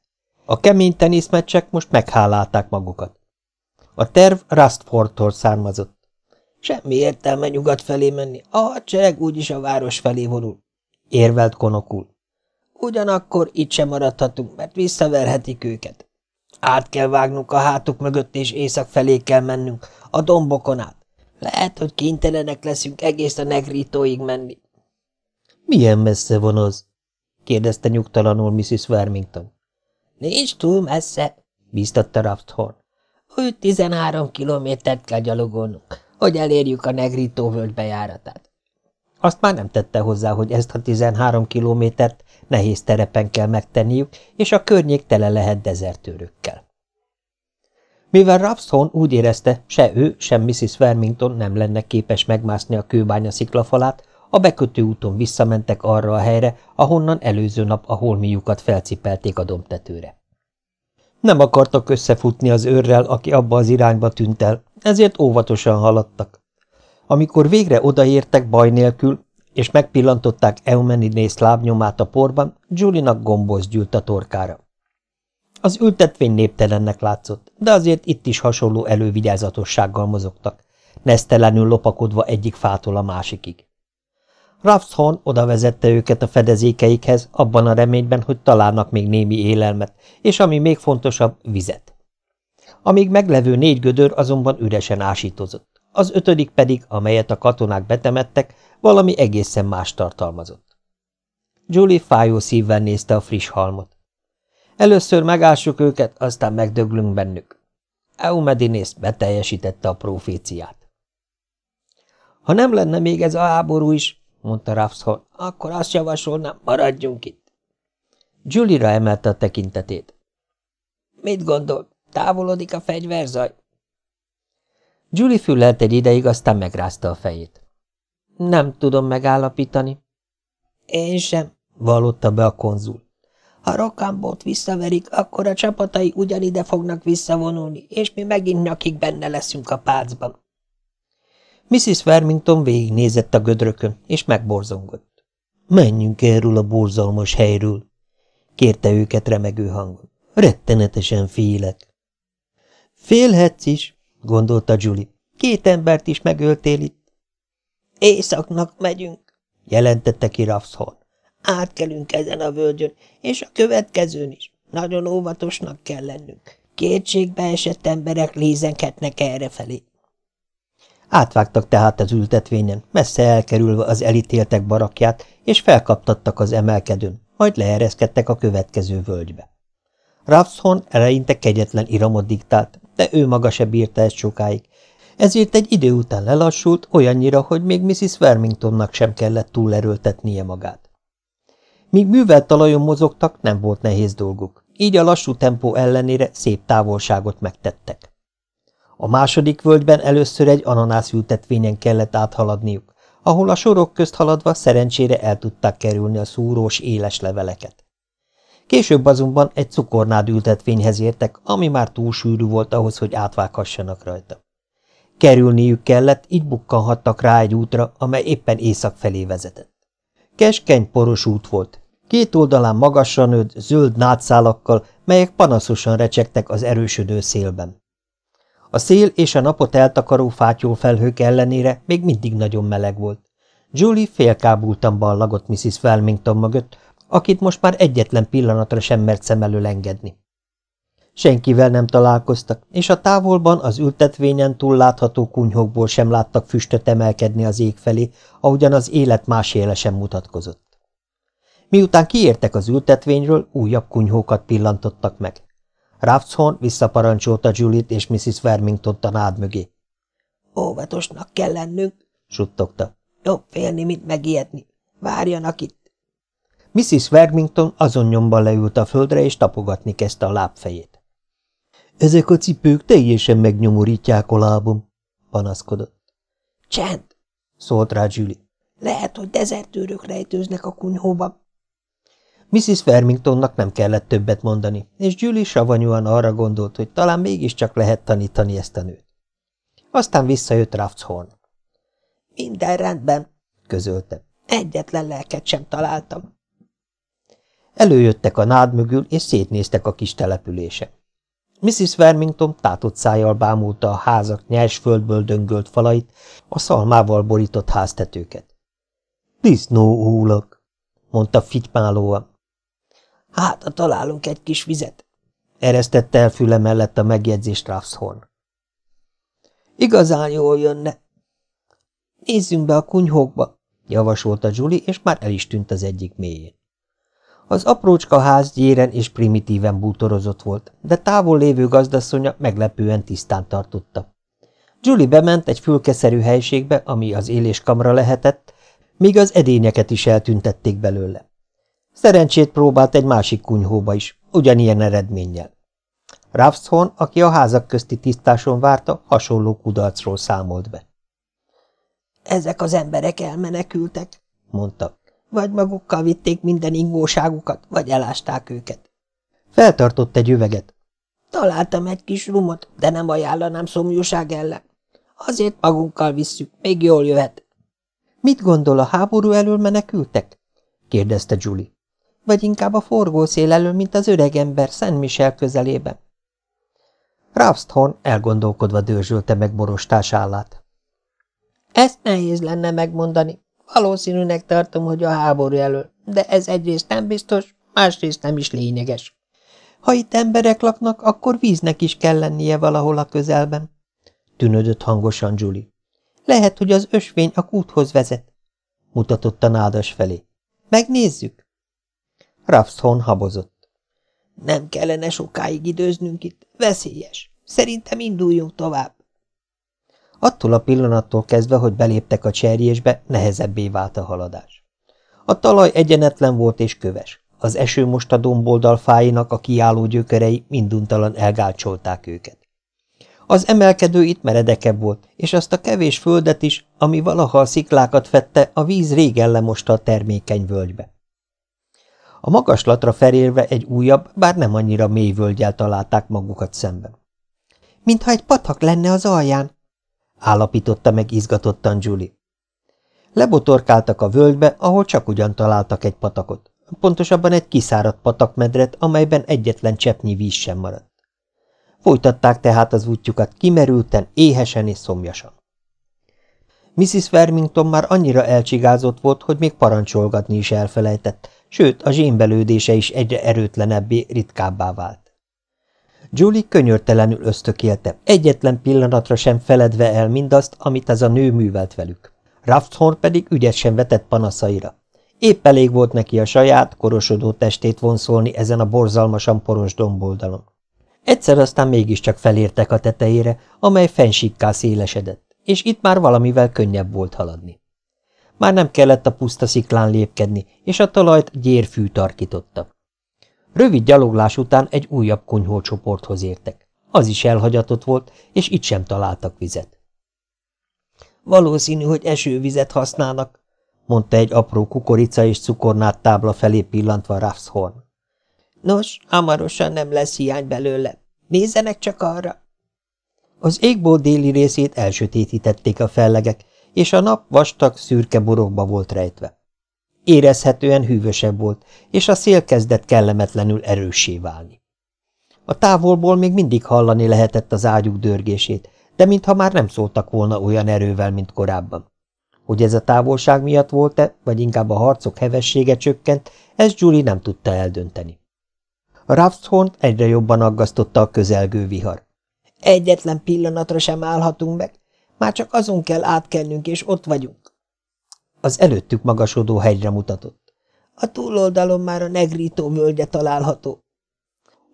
A kemény teniszmeccsek most meghálálták magukat. A terv Rustfordtól származott. Semmi értelme nyugat felé menni, a hadsereg úgyis a város felé vonul, érvelt konokul. Ugyanakkor itt sem maradhatunk, mert visszaverhetik őket. Át kell vágnunk a hátuk mögött, és észak felé kell mennünk, a dombokon át. Lehet, hogy kénytelenek leszünk egész a negrítóig menni. Milyen messze van az? kérdezte nyugtalanul Mrs. Vermington. Nincs túl messze, bíztatta Rafthorn. Úgy tizenhárom kilométert kell gyalogolnunk, hogy elérjük a Negrito völgy bejáratát. Azt már nem tette hozzá, hogy ezt a tizenhárom kilométert nehéz terepen kell megtenniük, és a környék tele lehet dezertőrökkel. Mivel Rapsthorn úgy érezte, se ő, sem Mrs. Vermington nem lenne képes megmászni a kőbánya sziklafalát, a bekötő úton visszamentek arra a helyre, ahonnan előző nap a holmiukat felcipelték a dombtetőre. Nem akartak összefutni az őrrel, aki abba az irányba tűnt el, ezért óvatosan haladtak. Amikor végre odaértek baj nélkül, és megpillantották Eumeninész lábnyomát a porban, Julinak gomboz gyűlt a torkára. Az ültetvény néptelennek látszott, de azért itt is hasonló elővigyázatossággal mozogtak, nesztelenül lopakodva egyik fától a másikig. Raffshorn oda vezette őket a fedezékeikhez, abban a reményben, hogy találnak még némi élelmet, és ami még fontosabb, vizet. Amíg meglevő négy gödör azonban üresen ásítozott, az ötödik pedig, amelyet a katonák betemettek, valami egészen más tartalmazott. Julie fájó szívvel nézte a friss halmot. Először megássuk őket, aztán megdöglünk bennük. Eumedinész beteljesítette a proféciát. Ha nem lenne még ez a háború is, mondta Raffshorn, akkor azt javasolnám, maradjunk itt. Julie-ra emelte a tekintetét. Mit gondol, távolodik a fegyverzaj? Julie füllelt egy ideig, aztán megrázta a fejét. Nem tudom megállapítani. Én sem, vallotta be a konzul. Ha Rokambót visszaverik, akkor a csapatai ugyanide fognak visszavonulni, és mi megint nyakig benne leszünk a pácban. Mrs. Vermington végignézett a gödrökön, és megborzongott. Menjünk erről a borzalmas helyről, kérte őket remegő hangon. Rettenetesen félek. Félhetsz is, gondolta Julie. Két embert is megöltél itt. Északnak megyünk, jelentette ki Raffshorn. Átkelünk ezen a völgyön, és a következőn is. Nagyon óvatosnak kell lennünk. Kétségbe esett emberek lézenkednek errefelé. Átvágtak tehát az ültetvényen, messze elkerülve az elítéltek barakját, és felkaptattak az emelkedőn, majd leereszkedtek a következő völgybe. Raffshorn eleinte kegyetlen iramot diktált, de ő maga se bírta ezt sokáig, ezért egy idő után lelassult olyannyira, hogy még Mrs. Vermingtonnak sem kellett túlerőltetnie magát. Míg művelt talajon mozogtak, nem volt nehéz dolguk, így a lassú tempó ellenére szép távolságot megtettek. A második völgyben először egy ananászültetvényen kellett áthaladniuk, ahol a sorok közt haladva szerencsére el tudták kerülni a szúrós, éles leveleket. Később azonban egy cukornád ültetvényhez értek, ami már túl sűrű volt ahhoz, hogy átvághassanak rajta. Kerülniük kellett, így bukkanhattak rá egy útra, amely éppen észak felé vezetett. Keskeny, poros út volt. Két oldalán magasra nőtt, zöld nátszálakkal, melyek panaszosan recsegtek az erősödő szélben. A szél és a napot eltakaró felhők ellenére még mindig nagyon meleg volt. Julie félkábultan ballagott Mrs. Felmington mögött, akit most már egyetlen pillanatra sem mert szem elől engedni. Senkivel nem találkoztak, és a távolban az ültetvényen túl látható kunyhokból sem láttak füstöt emelkedni az ég felé, ahogyan az élet más éle sem mutatkozott. Miután kiértek az ültetvényről, újabb kunyhókat pillantottak meg. Raffshorn visszaparancsolta Juliet és Mrs. Vermington a nád mögé. Óvatosnak kell lennünk, suttogta. Jobb félni, mint megijedni. Várjanak itt. Mrs. Vermington azon nyomban leült a földre, és tapogatni kezdte a lábfejét. Ezek a cipők teljesen megnyomorítják a lábom, panaszkodott. Csend, szólt rá Julie. Lehet, hogy dezertőrök rejtőznek a kunyhóban. Mrs. Fermingtonnak nem kellett többet mondani, és Julie savanyúan arra gondolt, hogy talán mégiscsak lehet tanítani ezt a nőt. Aztán visszajött Raftshorn. Minden rendben, közölte. Egyetlen lelket sem találtam. Előjöttek a nád mögül, és szétnéztek a kis települése. Mrs. Vermington tátott szájjal bámulta a házak nyers földből döngölt falait, a szalmával borított háztetőket. – Disznó húlak, mondta fitymálóan. – Hát, ha találunk egy kis vizet, eresztette el füle mellett a megjegyzést Raffshorn. – Igazán jól jönne. – Nézzünk be a kunyhókba, javasolta Julie, és már el is tűnt az egyik mélyén. Az aprócska ház gyéren és primitíven bútorozott volt, de távol lévő gazdasszonya meglepően tisztán tartotta. Julie bement egy fülkeszerű helységbe, ami az éléskamra lehetett, míg az edényeket is eltüntették belőle. Szerencsét próbált egy másik kunyhóba is, ugyanilyen eredménnyel. Raffshorn, aki a házak közti tisztáson várta, hasonló kudarcról számolt be. – Ezek az emberek elmenekültek, mondta. Vagy magukkal vitték minden ingóságukat, vagy elásták őket. Feltartott egy üveget. Találtam egy kis rumot, de nem ajánlanám szomjúság ellen. Azért magunkkal visszük, még jól jöhet. Mit gondol, a háború elől menekültek? kérdezte Julie. Vagy inkább a forgószél elől, mint az öreg ember Szent Michel közelében? Ravsthorn elgondolkodva dörzsölte meg borostás állát. Ezt nehéz lenne megmondani, Valószínűnek tartom, hogy a háború elől, de ez egyrészt nem biztos, másrészt nem is lényeges. Ha itt emberek laknak, akkor víznek is kell lennie valahol a közelben, tűnödött hangosan Julie. Lehet, hogy az ösvény a kúthoz vezet, mutatott a nádas felé. Megnézzük. Rapszhon habozott. Nem kellene sokáig időznünk itt, veszélyes. Szerintem induljunk tovább. Attól a pillanattól kezdve, hogy beléptek a cserjésbe, nehezebbé vált a haladás. A talaj egyenetlen volt és köves. Az eső most a domboldal fáinak a kiálló gyökerei minduntalan elgálcsolták őket. Az emelkedő itt meredekebb volt, és azt a kevés földet is, ami valaha a sziklákat fette, a víz régen lemosta a termékeny völgybe. A magaslatra felérve egy újabb, bár nem annyira mély völgyel találták magukat szemben. – Mintha egy patak lenne az alján, állapította meg izgatottan Julie. Lebotorkáltak a völgybe, ahol csak ugyan találtak egy patakot, pontosabban egy kiszáradt patakmedret, amelyben egyetlen cseppnyi víz sem maradt. Folytatták tehát az útjukat kimerülten, éhesen és szomjasan. Mrs. Vermington már annyira elcsigázott volt, hogy még parancsolgatni is elfelejtett, sőt, a zsémbelődése is egyre erőtlenebbé, ritkábbá vált. Julie könyörtelenül ösztökélte, egyetlen pillanatra sem feledve el mindazt, amit ez a nő művelt velük. Raffthorn pedig ügyesen vetett panaszaira. Épp elég volt neki a saját, korosodó testét vonszolni ezen a borzalmasan poros domboldalon. Egyszer aztán mégiscsak felértek a tetejére, amely fensikká szélesedett, és itt már valamivel könnyebb volt haladni. Már nem kellett a puszta sziklán lépkedni, és a talajt gyérfű tarkította. Rövid gyaloglás után egy újabb kunyhócsoporthoz értek. Az is elhagyatott volt, és itt sem találtak vizet. Valószínű, hogy esővizet használnak, mondta egy apró kukorica és cukornát tábla felé pillantva Raffshorn. Nos, hamarosan nem lesz hiány belőle. Nézzenek csak arra! Az égból déli részét elsötétítették a fellegek, és a nap vastag, szürke borokba volt rejtve. Érezhetően hűvösebb volt, és a szél kezdett kellemetlenül erőssé válni. A távolból még mindig hallani lehetett az ágyuk dörgését, de mintha már nem szóltak volna olyan erővel, mint korábban. Hogy ez a távolság miatt volt-e, vagy inkább a harcok hevessége csökkent, ezt Julie nem tudta eldönteni. A egyre jobban aggasztotta a közelgő vihar. Egyetlen pillanatra sem állhatunk meg, már csak azon kell átkelnünk, és ott vagyunk. Az előttük magasodó hegyre mutatott. A túloldalon már a negrító völgye található.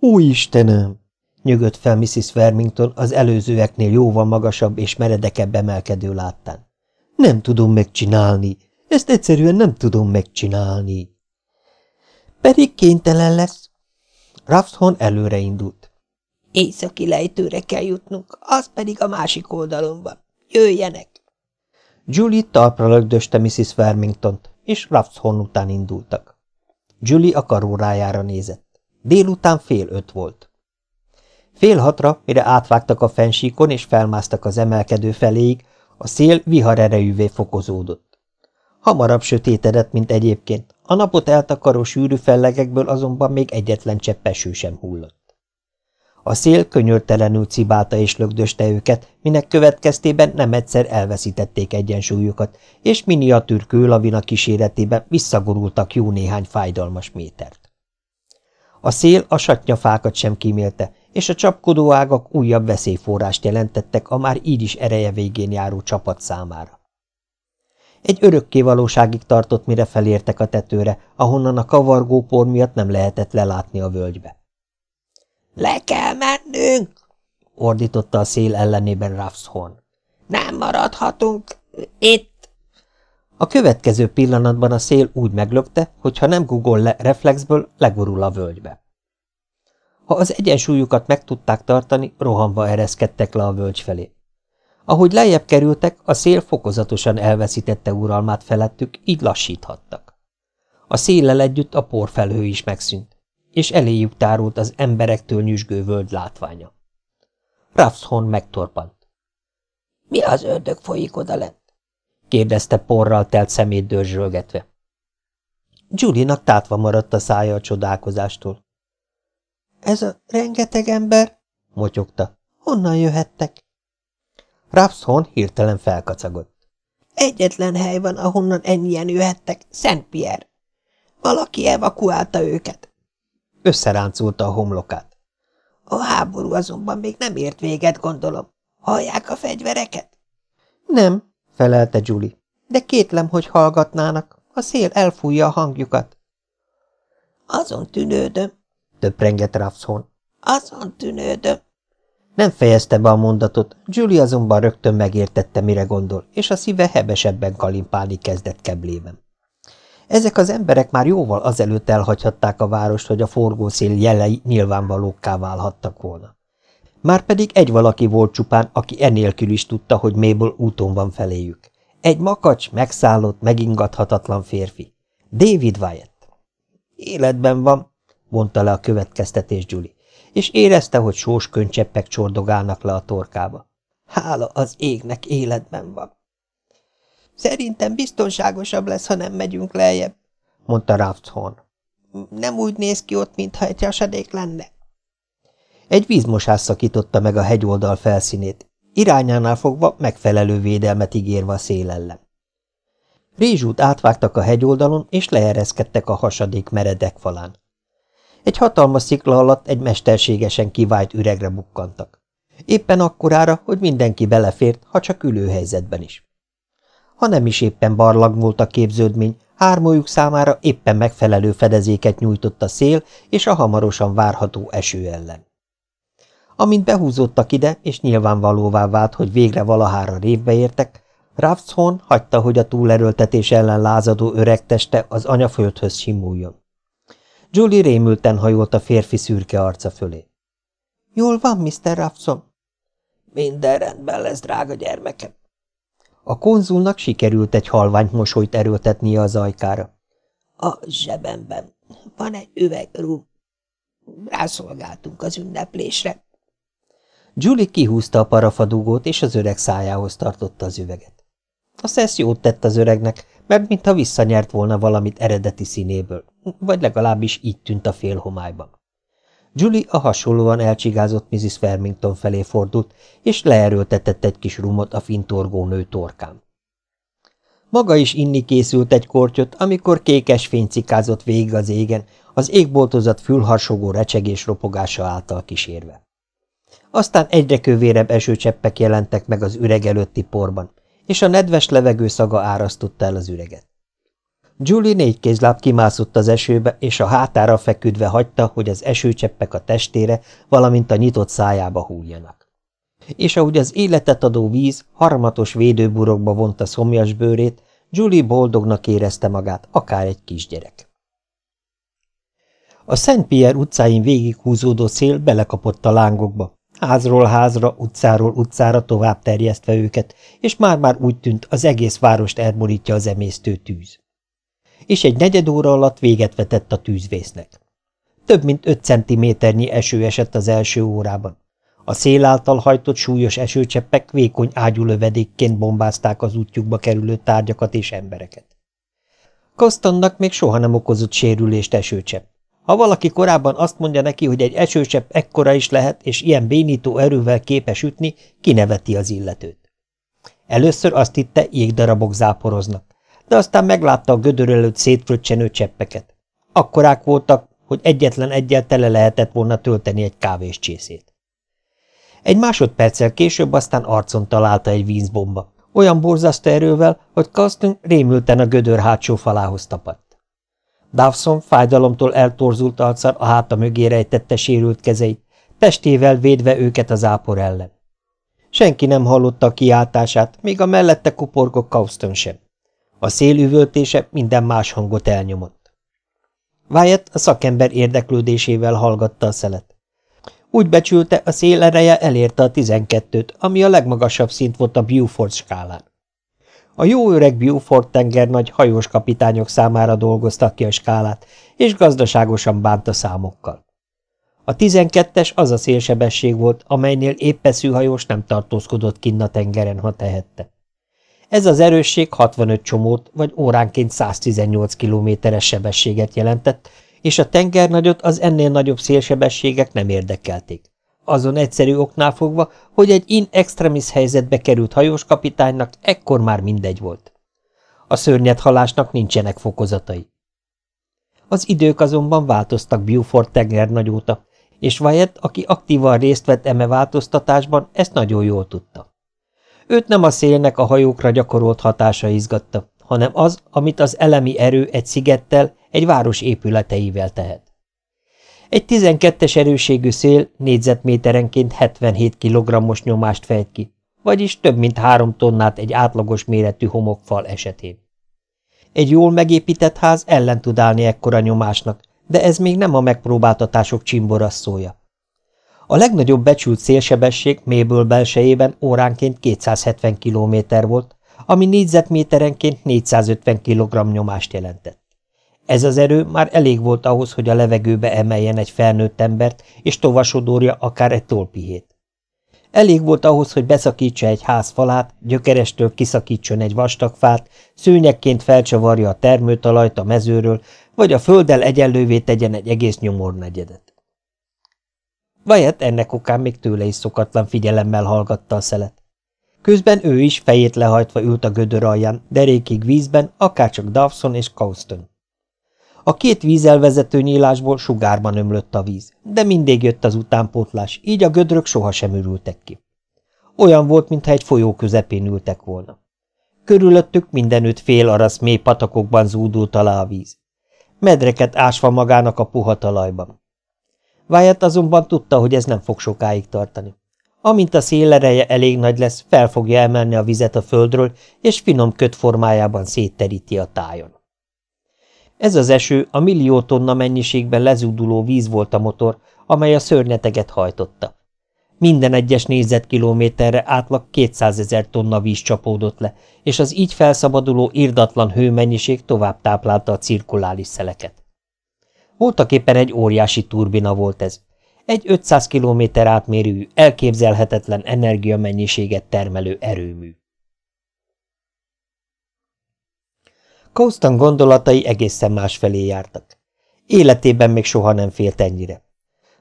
Ó, Istenem! nyögött fel Mrs. Vermington az előzőeknél jóval magasabb és meredekebb emelkedő láttán. Nem tudom megcsinálni. Ezt egyszerűen nem tudom megcsinálni. Pedig kénytelen lesz. Raffshon előre indult. Északi lejtőre kell jutnunk, az pedig a másik oldalon van. Jöjjenek! Julie talpra lögdöste Mrs. Vermington-t, és Raffshorn után indultak. Julie a karórájára nézett. Délután fél öt volt. Fél hatra, mire átvágtak a fensíkon és felmásztak az emelkedő feléig, A szél viharerejűvé fokozódott. Hamarabb sötétedett, mint egyébként, a napot eltakaró sűrű fellegekből azonban még egyetlen csepp eső sem hullott. A szél könyörtelenül cibálta és lögdöste őket, minek következtében nem egyszer elveszítették egyensúlyukat, és miniatűr kőlavina kíséretében visszagurultak jó néhány fájdalmas métert. A szél a satnyafákat sem kímélte, és a csapkodó ágak újabb veszélyforrást jelentettek a már így is ereje végén járó csapat számára. Egy örökké valóságig tartott, mire felértek a tetőre, ahonnan a kavargó por miatt nem lehetett lelátni a völgybe. – Le kell mennünk! – ordította a szél ellenében Raffshorn. – Nem maradhatunk itt! A következő pillanatban a szél úgy meglökte, hogy ha nem gugol le reflexből, legurul a völgybe. Ha az egyensúlyukat meg tudták tartani, rohanva ereszkedtek le a völgy felé. Ahogy lejjebb kerültek, a szél fokozatosan elveszítette uralmát felettük, így lassíthattak. A széllel együtt a porfelhő is megszűnt, és eléjük tárult az emberektől nyüzsgő völgy látványa. Raffshorn megtorpant. – Mi az ördög folyik oda lent? – kérdezte porral telt szemét dörzsölgetve. Julie-nak tátva maradt a szája a csodálkozástól. – Ez a rengeteg ember? – motyogta. – Honnan jöhettek? Rapshorn hirtelen felkacagott. Egyetlen hely van, ahonnan ennyien jöhettek, Szent Pierre. Valaki evakuálta őket. Összeráncolta a homlokát. A háború azonban még nem ért véget, gondolom. Hallják a fegyvereket? Nem, felelte Julie, de kétlem, hogy hallgatnának. A szél elfújja a hangjukat. Azon tűnődöm, töprengett Rapshorn. Azon tűnődöm, nem fejezte be a mondatot, Julie azonban rögtön megértette, mire gondol, és a szíve hebesebben kalimpálni kezdett keblében. Ezek az emberek már jóval azelőtt elhagyhatták a várost, hogy a forgószél jelei nyilvánvalókká válhattak volna. Márpedig egy valaki volt csupán, aki enélkül is tudta, hogy Mabel úton van feléjük. Egy makacs, megszállott, megingathatatlan férfi. David Wyatt. Életben van, mondta le a következtetés Julie és érezte, hogy sós könycseppek csordogálnak le a torkába. Hála az égnek életben van. Szerintem biztonságosabb lesz, ha nem megyünk lejjebb, mondta Raftshorn. Nem úgy néz ki ott, mintha egy hasadék lenne. Egy vízmosás szakította meg a hegyoldal felszínét, irányánál fogva megfelelő védelmet ígérve a szél ellen. Rézsút átvágtak a hegyoldalon, és leereszkedtek a hasadék meredek falán. Egy hatalmas szikla alatt egy mesterségesen kivált üregre bukkantak. Éppen akkorára, hogy mindenki belefért, ha csak ülőhelyzetben is. Ha nem is éppen barlang volt a képződmény, hármójuk számára éppen megfelelő fedezéket nyújtott a szél és a hamarosan várható eső ellen. Amint behúzódtak ide, és nyilvánvalóvá vált, hogy végre valahára révbe értek, Raffshorn hagyta, hogy a túlerőltetés ellen lázadó öreg teste az anyaföldhöz simuljon. Julie rémülten hajolt a férfi szürke arca fölé. – Jól van, Mr. Raffson? – Minden rendben lesz, drága gyermekem. A konzulnak sikerült egy halvány mosolyt erőltetnie az ajkára. – A zsebemben van egy üveg rum. Rászolgáltunk az ünneplésre. Julie kihúzta a parafadugót, és az öreg szájához tartotta az üveget. A szesz jót tett az öregnek, mert mintha visszanyert volna valamit eredeti színéből, vagy legalábbis így tűnt a félhomályban. Julie a hasonlóan elcsigázott Mrs. Farmington felé fordult, és leerőltetett egy kis rumot a fintorgó nő torkán. Maga is inni készült egy kortyot, amikor kékes fény cikázott végig az égen, az égboltozat fülharsogó recsegés ropogása által kísérve. Aztán egyre kövérebb esőcseppek jelentek meg az üreg előtti porban, és a nedves levegő szaga árasztotta el az üreget. Julie négy kézláb kimászott az esőbe, és a hátára feküdve hagyta, hogy az esőcseppek a testére, valamint a nyitott szájába húljanak. És ahogy az életet adó víz harmatos védőburokba vonta szomjas bőrét, Julie boldognak érezte magát, akár egy kisgyerek. A Szent Pierre utcáin végighúzódó szél belekapott a lángokba, házról házra, utcáról utcára tovább terjesztve őket, és már-már úgy tűnt, az egész várost elborítja az emésztő tűz. És egy negyed óra alatt véget vetett a tűzvésznek. Több mint öt centiméternyi eső esett az első órában. A szél által hajtott súlyos esőcseppek vékony ágyulövedékként bombázták az útjukba kerülő tárgyakat és embereket. Kostonnak még soha nem okozott sérülést esőcsepp. Ha valaki korábban azt mondja neki, hogy egy esőcsepp ekkora is lehet, és ilyen bénító erővel képes ütni, kineveti az illetőt. Először azt hitte, jégdarabok záporoznak, de aztán meglátta a gödör előtt szétfröccsenő cseppeket. Akkorák voltak, hogy egyetlen egyel tele lehetett volna tölteni egy kávéscsészét. Egy másodperccel később aztán arcon találta egy vízbomba, olyan borzasztó erővel, hogy Kaston rémülten a gödör hátsó falához tapadt. Dawson fájdalomtól eltorzult arccal a háta mögé rejtette sérült kezeit, testével védve őket az ápor ellen. Senki nem hallotta a kiáltását, még a mellette kuporgó Kauston sem. A szél üvöltése minden más hangot elnyomott. Wyatt a szakember érdeklődésével hallgatta a szelet. Úgy becsülte, a szél ereje elérte a tizenkettőt, ami a legmagasabb szint volt a Beaufort skálán. A jó öreg Beaufort tenger nagy hajós kapitányok számára dolgoztak ki a skálát, és gazdaságosan bánt a számokkal. A tizenkettes az a szélsebesség volt, amelynél éppeszű hajós nem tartózkodott kinn a tengeren, ha tehette. Ez az erősség 65 csomót, vagy óránként 118 kilométeres sebességet jelentett, és a tengernagyot az ennél nagyobb szélsebességek nem érdekelték. Azon egyszerű oknál fogva, hogy egy in extremis helyzetbe került hajós kapitánynak ekkor már mindegy volt. A szörnyet halásnak nincsenek fokozatai. Az idők azonban változtak Beaufort tengernagy óta, és Wyatt, aki aktívan részt vett eme változtatásban, ezt nagyon jól tudta. Őt nem a szélnek a hajókra gyakorolt hatása izgatta, hanem az, amit az elemi erő egy szigettel, egy város épületeivel tehet. Egy 12-es erőségű szél négyzetméterenként 77 kg-os nyomást fejt ki, vagyis több mint három tonnát egy átlagos méretű homokfal esetén. Egy jól megépített ház ellen tud állni ekkora nyomásnak, de ez még nem a megpróbáltatások csimborasszója. A legnagyobb becsült szélsebesség méből belsejében óránként 270 km volt, ami négyzetméterenként 450 kg nyomást jelentett. Ez az erő már elég volt ahhoz, hogy a levegőbe emeljen egy felnőtt embert, és tovasodorja akár egy tolpihét. Elég volt ahhoz, hogy beszakítsa egy ház falát, gyökerestől kiszakítson egy vastag fát, szőnyekként felcsavarja a termőtalajt a mezőről, vagy a földdel egyenlővé tegyen egy egész nyomornegyedet. Vajet ennek okán még tőle is szokatlan figyelemmel hallgatta a szelet. Közben ő is fejét lehajtva ült a gödör alján, derékig vízben, akárcsak Dawson és Causton. A két vízelvezető nyílásból sugárban ömlött a víz, de mindig jött az utánpótlás, így a gödrök sohasem ürültek ki. Olyan volt, mintha egy folyó közepén ültek volna. Körülöttük mindenütt fél arasz mély patakokban zúdult alá a víz. Medreket ásva magának a puha talajban. Wyatt azonban tudta, hogy ez nem fog sokáig tartani. Amint a szélereje elég nagy lesz, fel fogja emelni a vizet a földről, és finom köt formájában szétteríti a tájon. Ez az eső a millió tonna mennyiségben lezúduló víz volt a motor, amely a szörnyeteget hajtotta. Minden egyes négyzetkilométerre átlag 200 ezer tonna víz csapódott le, és az így felszabaduló irdatlan hőmennyiség tovább táplálta a cirkulális szeleket. Voltak éppen egy óriási turbina volt ez. Egy 500 kilométer átmérőjű, elképzelhetetlen energiamennyiséget termelő erőmű. Constant gondolatai egészen másfelé jártak. Életében még soha nem félt ennyire.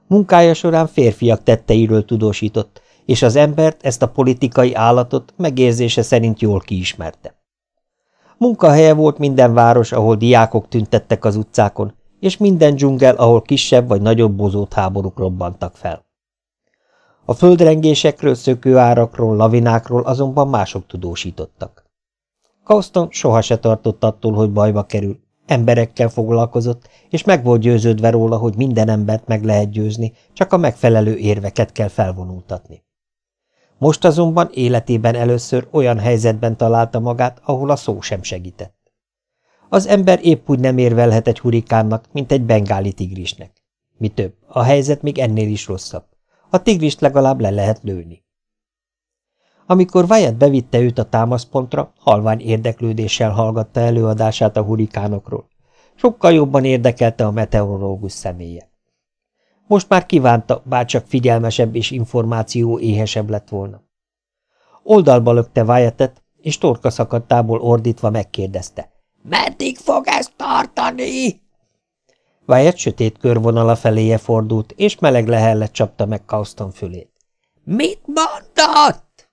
Munkája során férfiak tetteiről tudósított, és az embert, ezt a politikai állatot megérzése szerint jól kiismerte. Munkahelye volt minden város, ahol diákok tüntettek az utcákon, és minden dzsungel, ahol kisebb vagy nagyobb bozót háborúk robbantak fel. A földrengésekről, szökőárakról, lavinákról azonban mások tudósítottak. Kauston soha se tartott attól, hogy bajba kerül. Emberekkel foglalkozott, és meg volt győződve róla, hogy minden embert meg lehet győzni, csak a megfelelő érveket kell felvonultatni. Most azonban életében először olyan helyzetben találta magát, ahol a szó sem segített. Az ember épp úgy nem érvelhet egy hurikánnak, mint egy bengáli tigrisnek. Mi több, a helyzet még ennél is rosszabb. A tigrist legalább le lehet lőni. Amikor Wyatt bevitte őt a támaszpontra, halvány érdeklődéssel hallgatta előadását a hurikánokról. Sokkal jobban érdekelte a meteorológus személye. Most már kívánta, bárcsak figyelmesebb és információ éhesebb lett volna. Oldalba lökte Wyattet, és torka szakadtából ordítva megkérdezte. – Meddig fog ez tartani? Wyatt sötét körvonala feléje fordult, és meleg lehellet csapta meg Kauston fülét. – Mit mondott?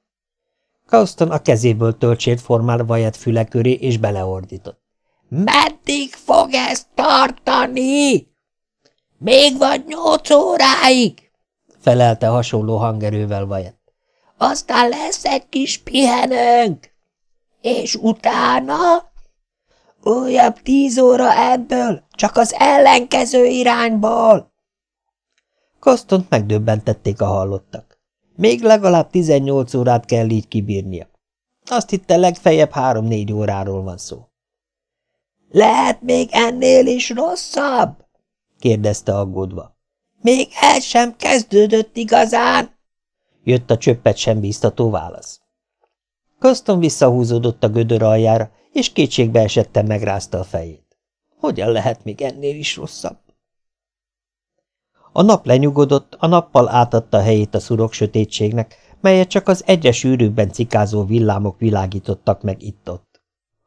Kauston a kezéből töltsét formál Wyatt füle köré, és beleordított. – Meddig fog ez tartani? – Még vagy nyolc óráig! – felelte hasonló hangerővel Wyatt. – Aztán lesz egy kis pihenőnk. – És utána? Újabb tíz óra ebből, csak az ellenkező irányból! Kostont megdöbbentették a hallottak. Még legalább tizennyolc órát kell így kibírnia. Azt hitte legfeljebb három-négy óráról van szó. Lehet még ennél is rosszabb? kérdezte aggódva. Még el sem kezdődött igazán? Jött a csöppet sem bíztató válasz. Koston visszahúzódott a gödör aljára, és kétségbe esetten megrázta a fejét. Hogyan lehet még ennél is rosszabb? A nap lenyugodott, a nappal átadta a helyét a szurok sötétségnek, melyet csak az egyre sűrűbben cikázó villámok világítottak meg itt-ott.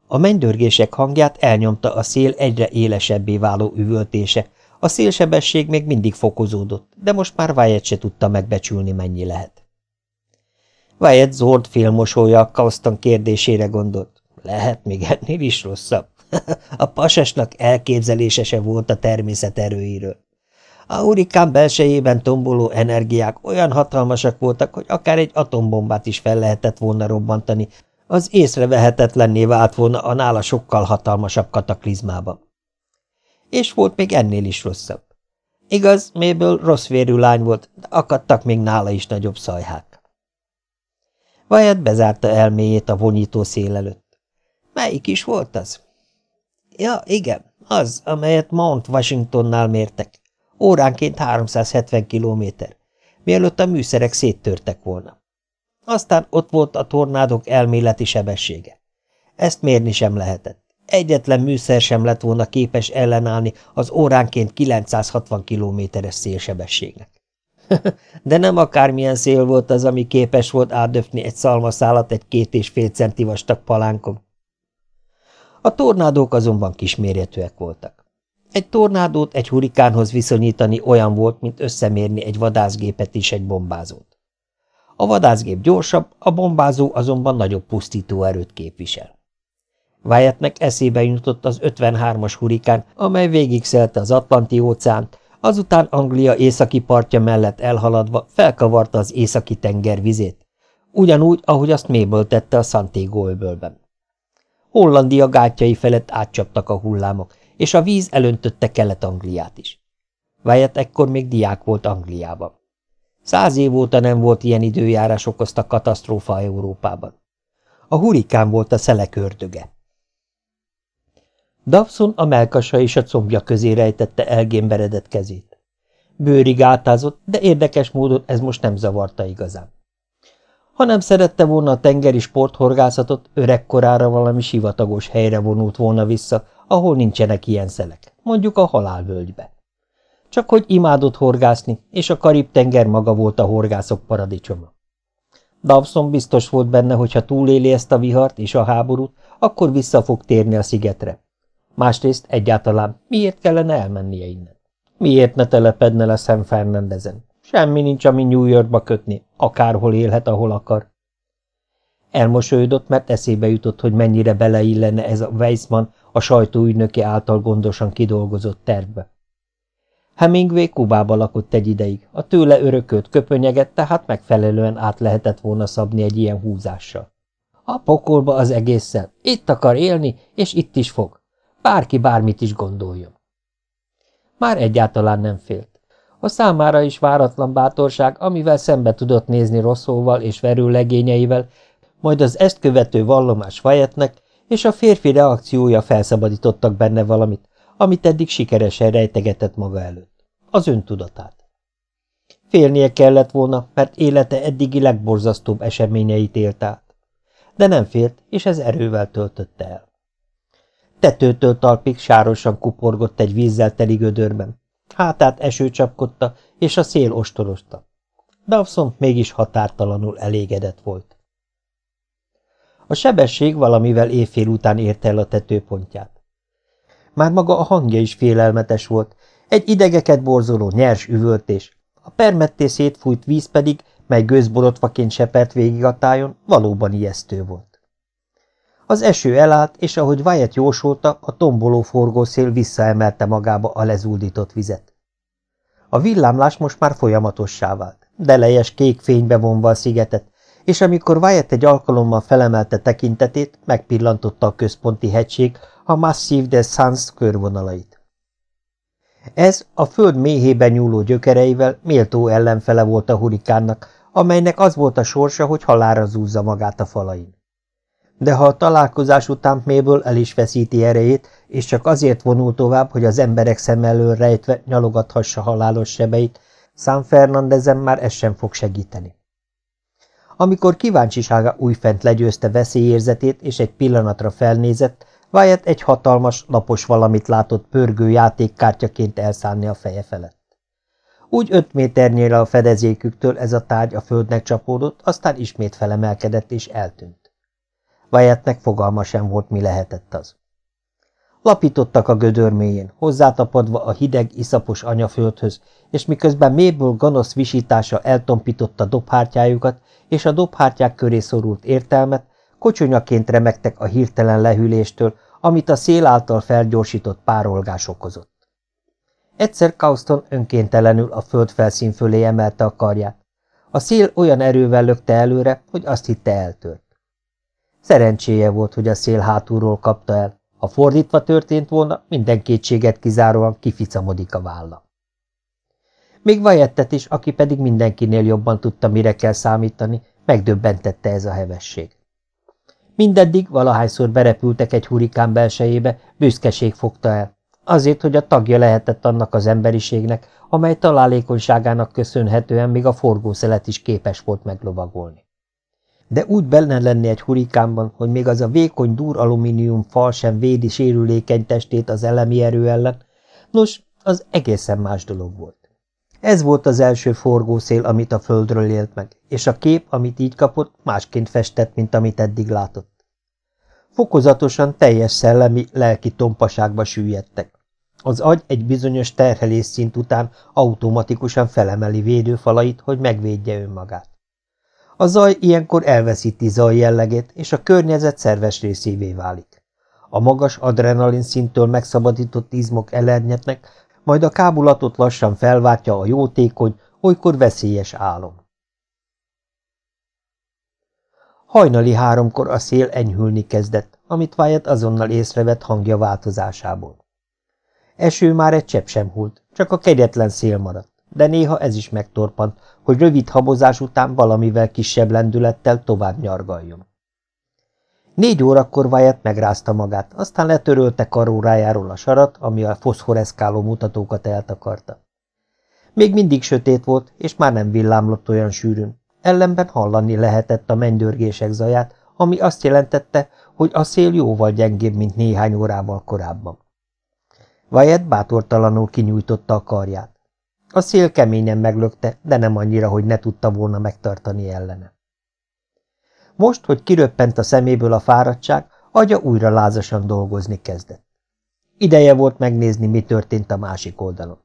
A mennydörgések hangját elnyomta a szél egyre élesebbé váló üvöltése, a szélsebesség még mindig fokozódott, de most már Wyatt se tudta megbecsülni, mennyi lehet. Wyatt zord félmosolya Kauston kérdésére gondolt. Lehet még ennél is rosszabb. a pasasnak elképzelése se volt a természet erőiről. A hurikán belsejében tomboló energiák olyan hatalmasak voltak, hogy akár egy atombombát is fel lehetett volna robbantani, az észrevehetetlenné vált volna a nála sokkal hatalmasabb kataklizmában. És volt még ennél is rosszabb. Igaz, méből rossz vérű lány volt, de akadtak még nála is nagyobb szajhák. Vajat bezárta elméjét a vonyító szél előtt. Melyik is volt az? Ja, igen, az, amelyet Mount Washingtonnál mértek. Óránként 370 kilométer, mielőtt a műszerek széttörtek volna. Aztán ott volt a tornádok elméleti sebessége. Ezt mérni sem lehetett. Egyetlen műszer sem lett volna képes ellenállni az óránként 960 kilométeres szélsebességnek. De nem akármilyen szél volt az, ami képes volt átdöfni egy szalmaszálat egy két és fél centi vastag palánkon. A tornádók azonban kisméretűek voltak. Egy tornádót egy hurikánhoz viszonyítani olyan volt, mint összemérni egy vadászgépet és egy bombázót. A vadászgép gyorsabb, a bombázó azonban nagyobb pusztító erőt képvisel. Wyattnek eszébe jutott az 53-as hurikán, amely végigszelte az Atlanti-óceánt, azután Anglia északi partja mellett elhaladva felkavarta az északi tenger vizét, ugyanúgy, ahogy azt méből tette a Santiago öbölben. Hollandia gátjai felett átcsaptak a hullámok, és a víz elöntötte Kelet-Angliát is. Wyatt ekkor még diák volt Angliában. Száz év óta nem volt ilyen időjárás okozta katasztrófa Európában. A hurikán volt a szelek ördöge. Dawson a melkasa és a combja közé rejtette elgémberedett kezét. Bőrig átázott, de érdekes módon ez most nem zavarta igazán. Nem szerette volna a tengeri sporthorgászatot, öregkorára valami sivatagos helyre vonult volna vissza, ahol nincsenek ilyen szelek, mondjuk a halálvölgybe. Csak hogy imádott horgászni, és a Karib-tenger maga volt a horgászok paradicsoma. Dawson biztos volt benne, hogy ha túléli ezt a vihart és a háborút, akkor vissza fog térni a szigetre. Másrészt egyáltalán miért kellene elmennie innen? Miért ne telepedne le San Fernandezen? Semmi nincs, ami New Yorkba kötni, akárhol élhet, ahol akar. Elmosolyodott, mert eszébe jutott, hogy mennyire beleillene ez a Weissman a sajtóügynöki által gondosan kidolgozott tervbe. Hemingway Kubába lakott egy ideig, a tőle örökölt köpönyeget tehát megfelelően át lehetett volna szabni egy ilyen húzással. A pokolba az egésszel, itt akar élni, és itt is fog. Bárki bármit is gondoljon. Már egyáltalán nem félt. A számára is váratlan bátorság, amivel szembe tudott nézni Rosszóval és verőlegényeivel, majd az ezt követő vallomás Vajetnek, és a férfi reakciója felszabadítottak benne valamit, amit eddig sikeresen rejtegetett maga előtt. Az öntudatát. Félnie kellett volna, mert élete eddigi legborzasztóbb eseményeit élt át. De nem félt, és ez erővel töltötte el. Tetőtől talpig sárosan kuporgott egy vízzel teli gödörben. Hátát eső csapkodta, és a szél ostorosta. Dawson mégis határtalanul elégedett volt. A sebesség valamivel évfél után érte el a tetőpontját. Már maga a hangja is félelmetes volt, egy idegeket borzoló nyers üvöltés, a permetté szétfújt víz pedig, mely gőzborotvaként sepert végig a tájon, valóban ijesztő volt. Az eső elállt, és ahogy Wyatt jósolta, a tomboló forgószél visszaemelte magába a lezúldított vizet. A villámlás most már folyamatossá vált, delejes kék fénybe vonva a szigetet, és amikor Wyatt egy alkalommal felemelte tekintetét, megpillantotta a központi hegység, a Massive de Sans körvonalait. Ez a föld méhében nyúló gyökereivel méltó ellenfele volt a hurikánnak, amelynek az volt a sorsa, hogy halára zúzza magát a falain. De ha a találkozás után méből el is veszíti erejét, és csak azért vonul tovább, hogy az emberek szem elől rejtve nyalogathassa halálos sebeit, San Fernandezen már ez sem fog segíteni. Amikor kíváncsisága újfent legyőzte veszélyérzetét, és egy pillanatra felnézett, Wyatt egy hatalmas, lapos valamit látott pörgő játékkártyaként elszállni a feje felett. Úgy öt méternyire a fedezéküktől ez a tárgy a földnek csapódott, aztán ismét felemelkedett és eltűnt. Wyattnek fogalma sem volt, mi lehetett az. Lapítottak a gödör mélyén, hozzátapadva a hideg, iszapos anyaföldhöz, és miközben mélyből gonosz visítása eltompította dobhártyájukat, és a dobhártyák köré szorult értelmet, kocsonyaként remektek a hirtelen lehűléstől, amit a szél által felgyorsított párolgás okozott. Egyszer Kauston önkéntelenül a föld felszín fölé emelte a karját. A szél olyan erővel lökte előre, hogy azt hitte eltört. Szerencséje volt, hogy a szél hátulról kapta el. Ha fordítva történt volna, minden kétséget kizáróan kificamodik a válla. Még Vajettet is, aki pedig mindenkinél jobban tudta, mire kell számítani, megdöbbentette ez a hevesség. Mindeddig, valahányszor berepültek egy hurikán belsejébe, büszkeség fogta el. Azért, hogy a tagja lehetett annak az emberiségnek, amely találékonyságának köszönhetően még a forgószelet is képes volt meglovagolni. De úgy benne lenni egy hurikánban, hogy még az a vékony dur alumínium fal sem védi sérülékeny testét az elemi erő ellen, nos, az egészen más dolog volt. Ez volt az első forgószél, amit a földről élt meg, és a kép, amit így kapott, másként festett, mint amit eddig látott. Fokozatosan teljes szellemi, lelki tompaságba süllyedtek. Az agy egy bizonyos terhelés szint után automatikusan felemeli védőfalait, hogy megvédje önmagát. A zaj ilyenkor elveszíti zaj jellegét, és a környezet szerves részévé válik. A magas adrenalin szintől megszabadított izmok elernyetnek, majd a kábulatot lassan felváltja a jótékony, olykor veszélyes álom. Hajnali háromkor a szél enyhülni kezdett, amit Wyatt azonnal észrevett hangja változásából. Eső már egy csepp sem hult, csak a kegyetlen szél maradt, de néha ez is megtorpant, hogy rövid habozás után valamivel kisebb lendülettel tovább nyargaljon. Négy órakor Wyatt megrázta magát, aztán letörölte karórájáról a sarat, ami a foszforeszkáló mutatókat eltakarta. Még mindig sötét volt, és már nem villámlott olyan sűrűn. Ellenben hallani lehetett a mennydörgések zaját, ami azt jelentette, hogy a szél jóval gyengébb, mint néhány órával korábban. Wyatt bátortalanul kinyújtotta a karját. A szél keményen meglökte, de nem annyira, hogy ne tudta volna megtartani ellene. Most, hogy kiröppent a szeméből a fáradtság, agya újra lázasan dolgozni kezdett. Ideje volt megnézni, mi történt a másik oldalon.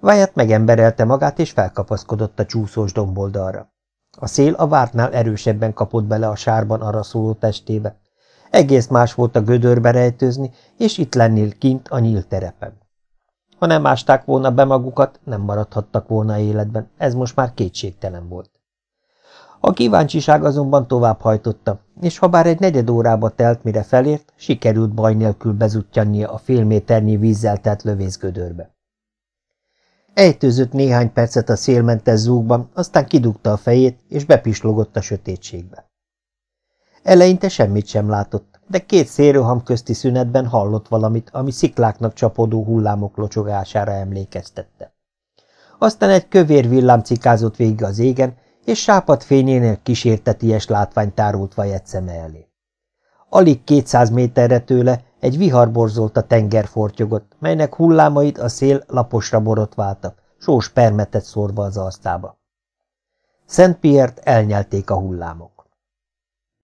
Wyatt megemberelte magát, és felkapaszkodott a csúszós domboldalra. A szél a vártnál erősebben kapott bele a sárban arra szóló testébe. Egész más volt a gödörbe rejtőzni, és itt lennél kint a nyílt terepen. Ha nem ásták volna be magukat, nem maradhattak volna életben, ez most már kétségtelen volt. A kíváncsiság azonban tovább hajtotta, és ha bár egy negyed órába telt, mire felért, sikerült baj nélkül bezuttyannia a fél méternyi vízzel telt lövészgödörbe. Ejtőzött néhány percet a szélmentes zúgban, aztán kidugta a fejét, és bepislogott a sötétségbe. Eleinte semmit sem látott, de két szélroham közti szünetben hallott valamit, ami szikláknak csapódó hullámok locsogására emlékeztette. Aztán egy kövér villám cikázott végig az égen, és sápat fényénél kísérteties látvány tárult vajet szeme elé. Alig kétszáz méterre tőle egy vihar borzolt a tenger fortyogott, melynek hullámait a szél laposra borotválta, sós permetet szórva az arcába. Szent Piert elnyelték a hullámok.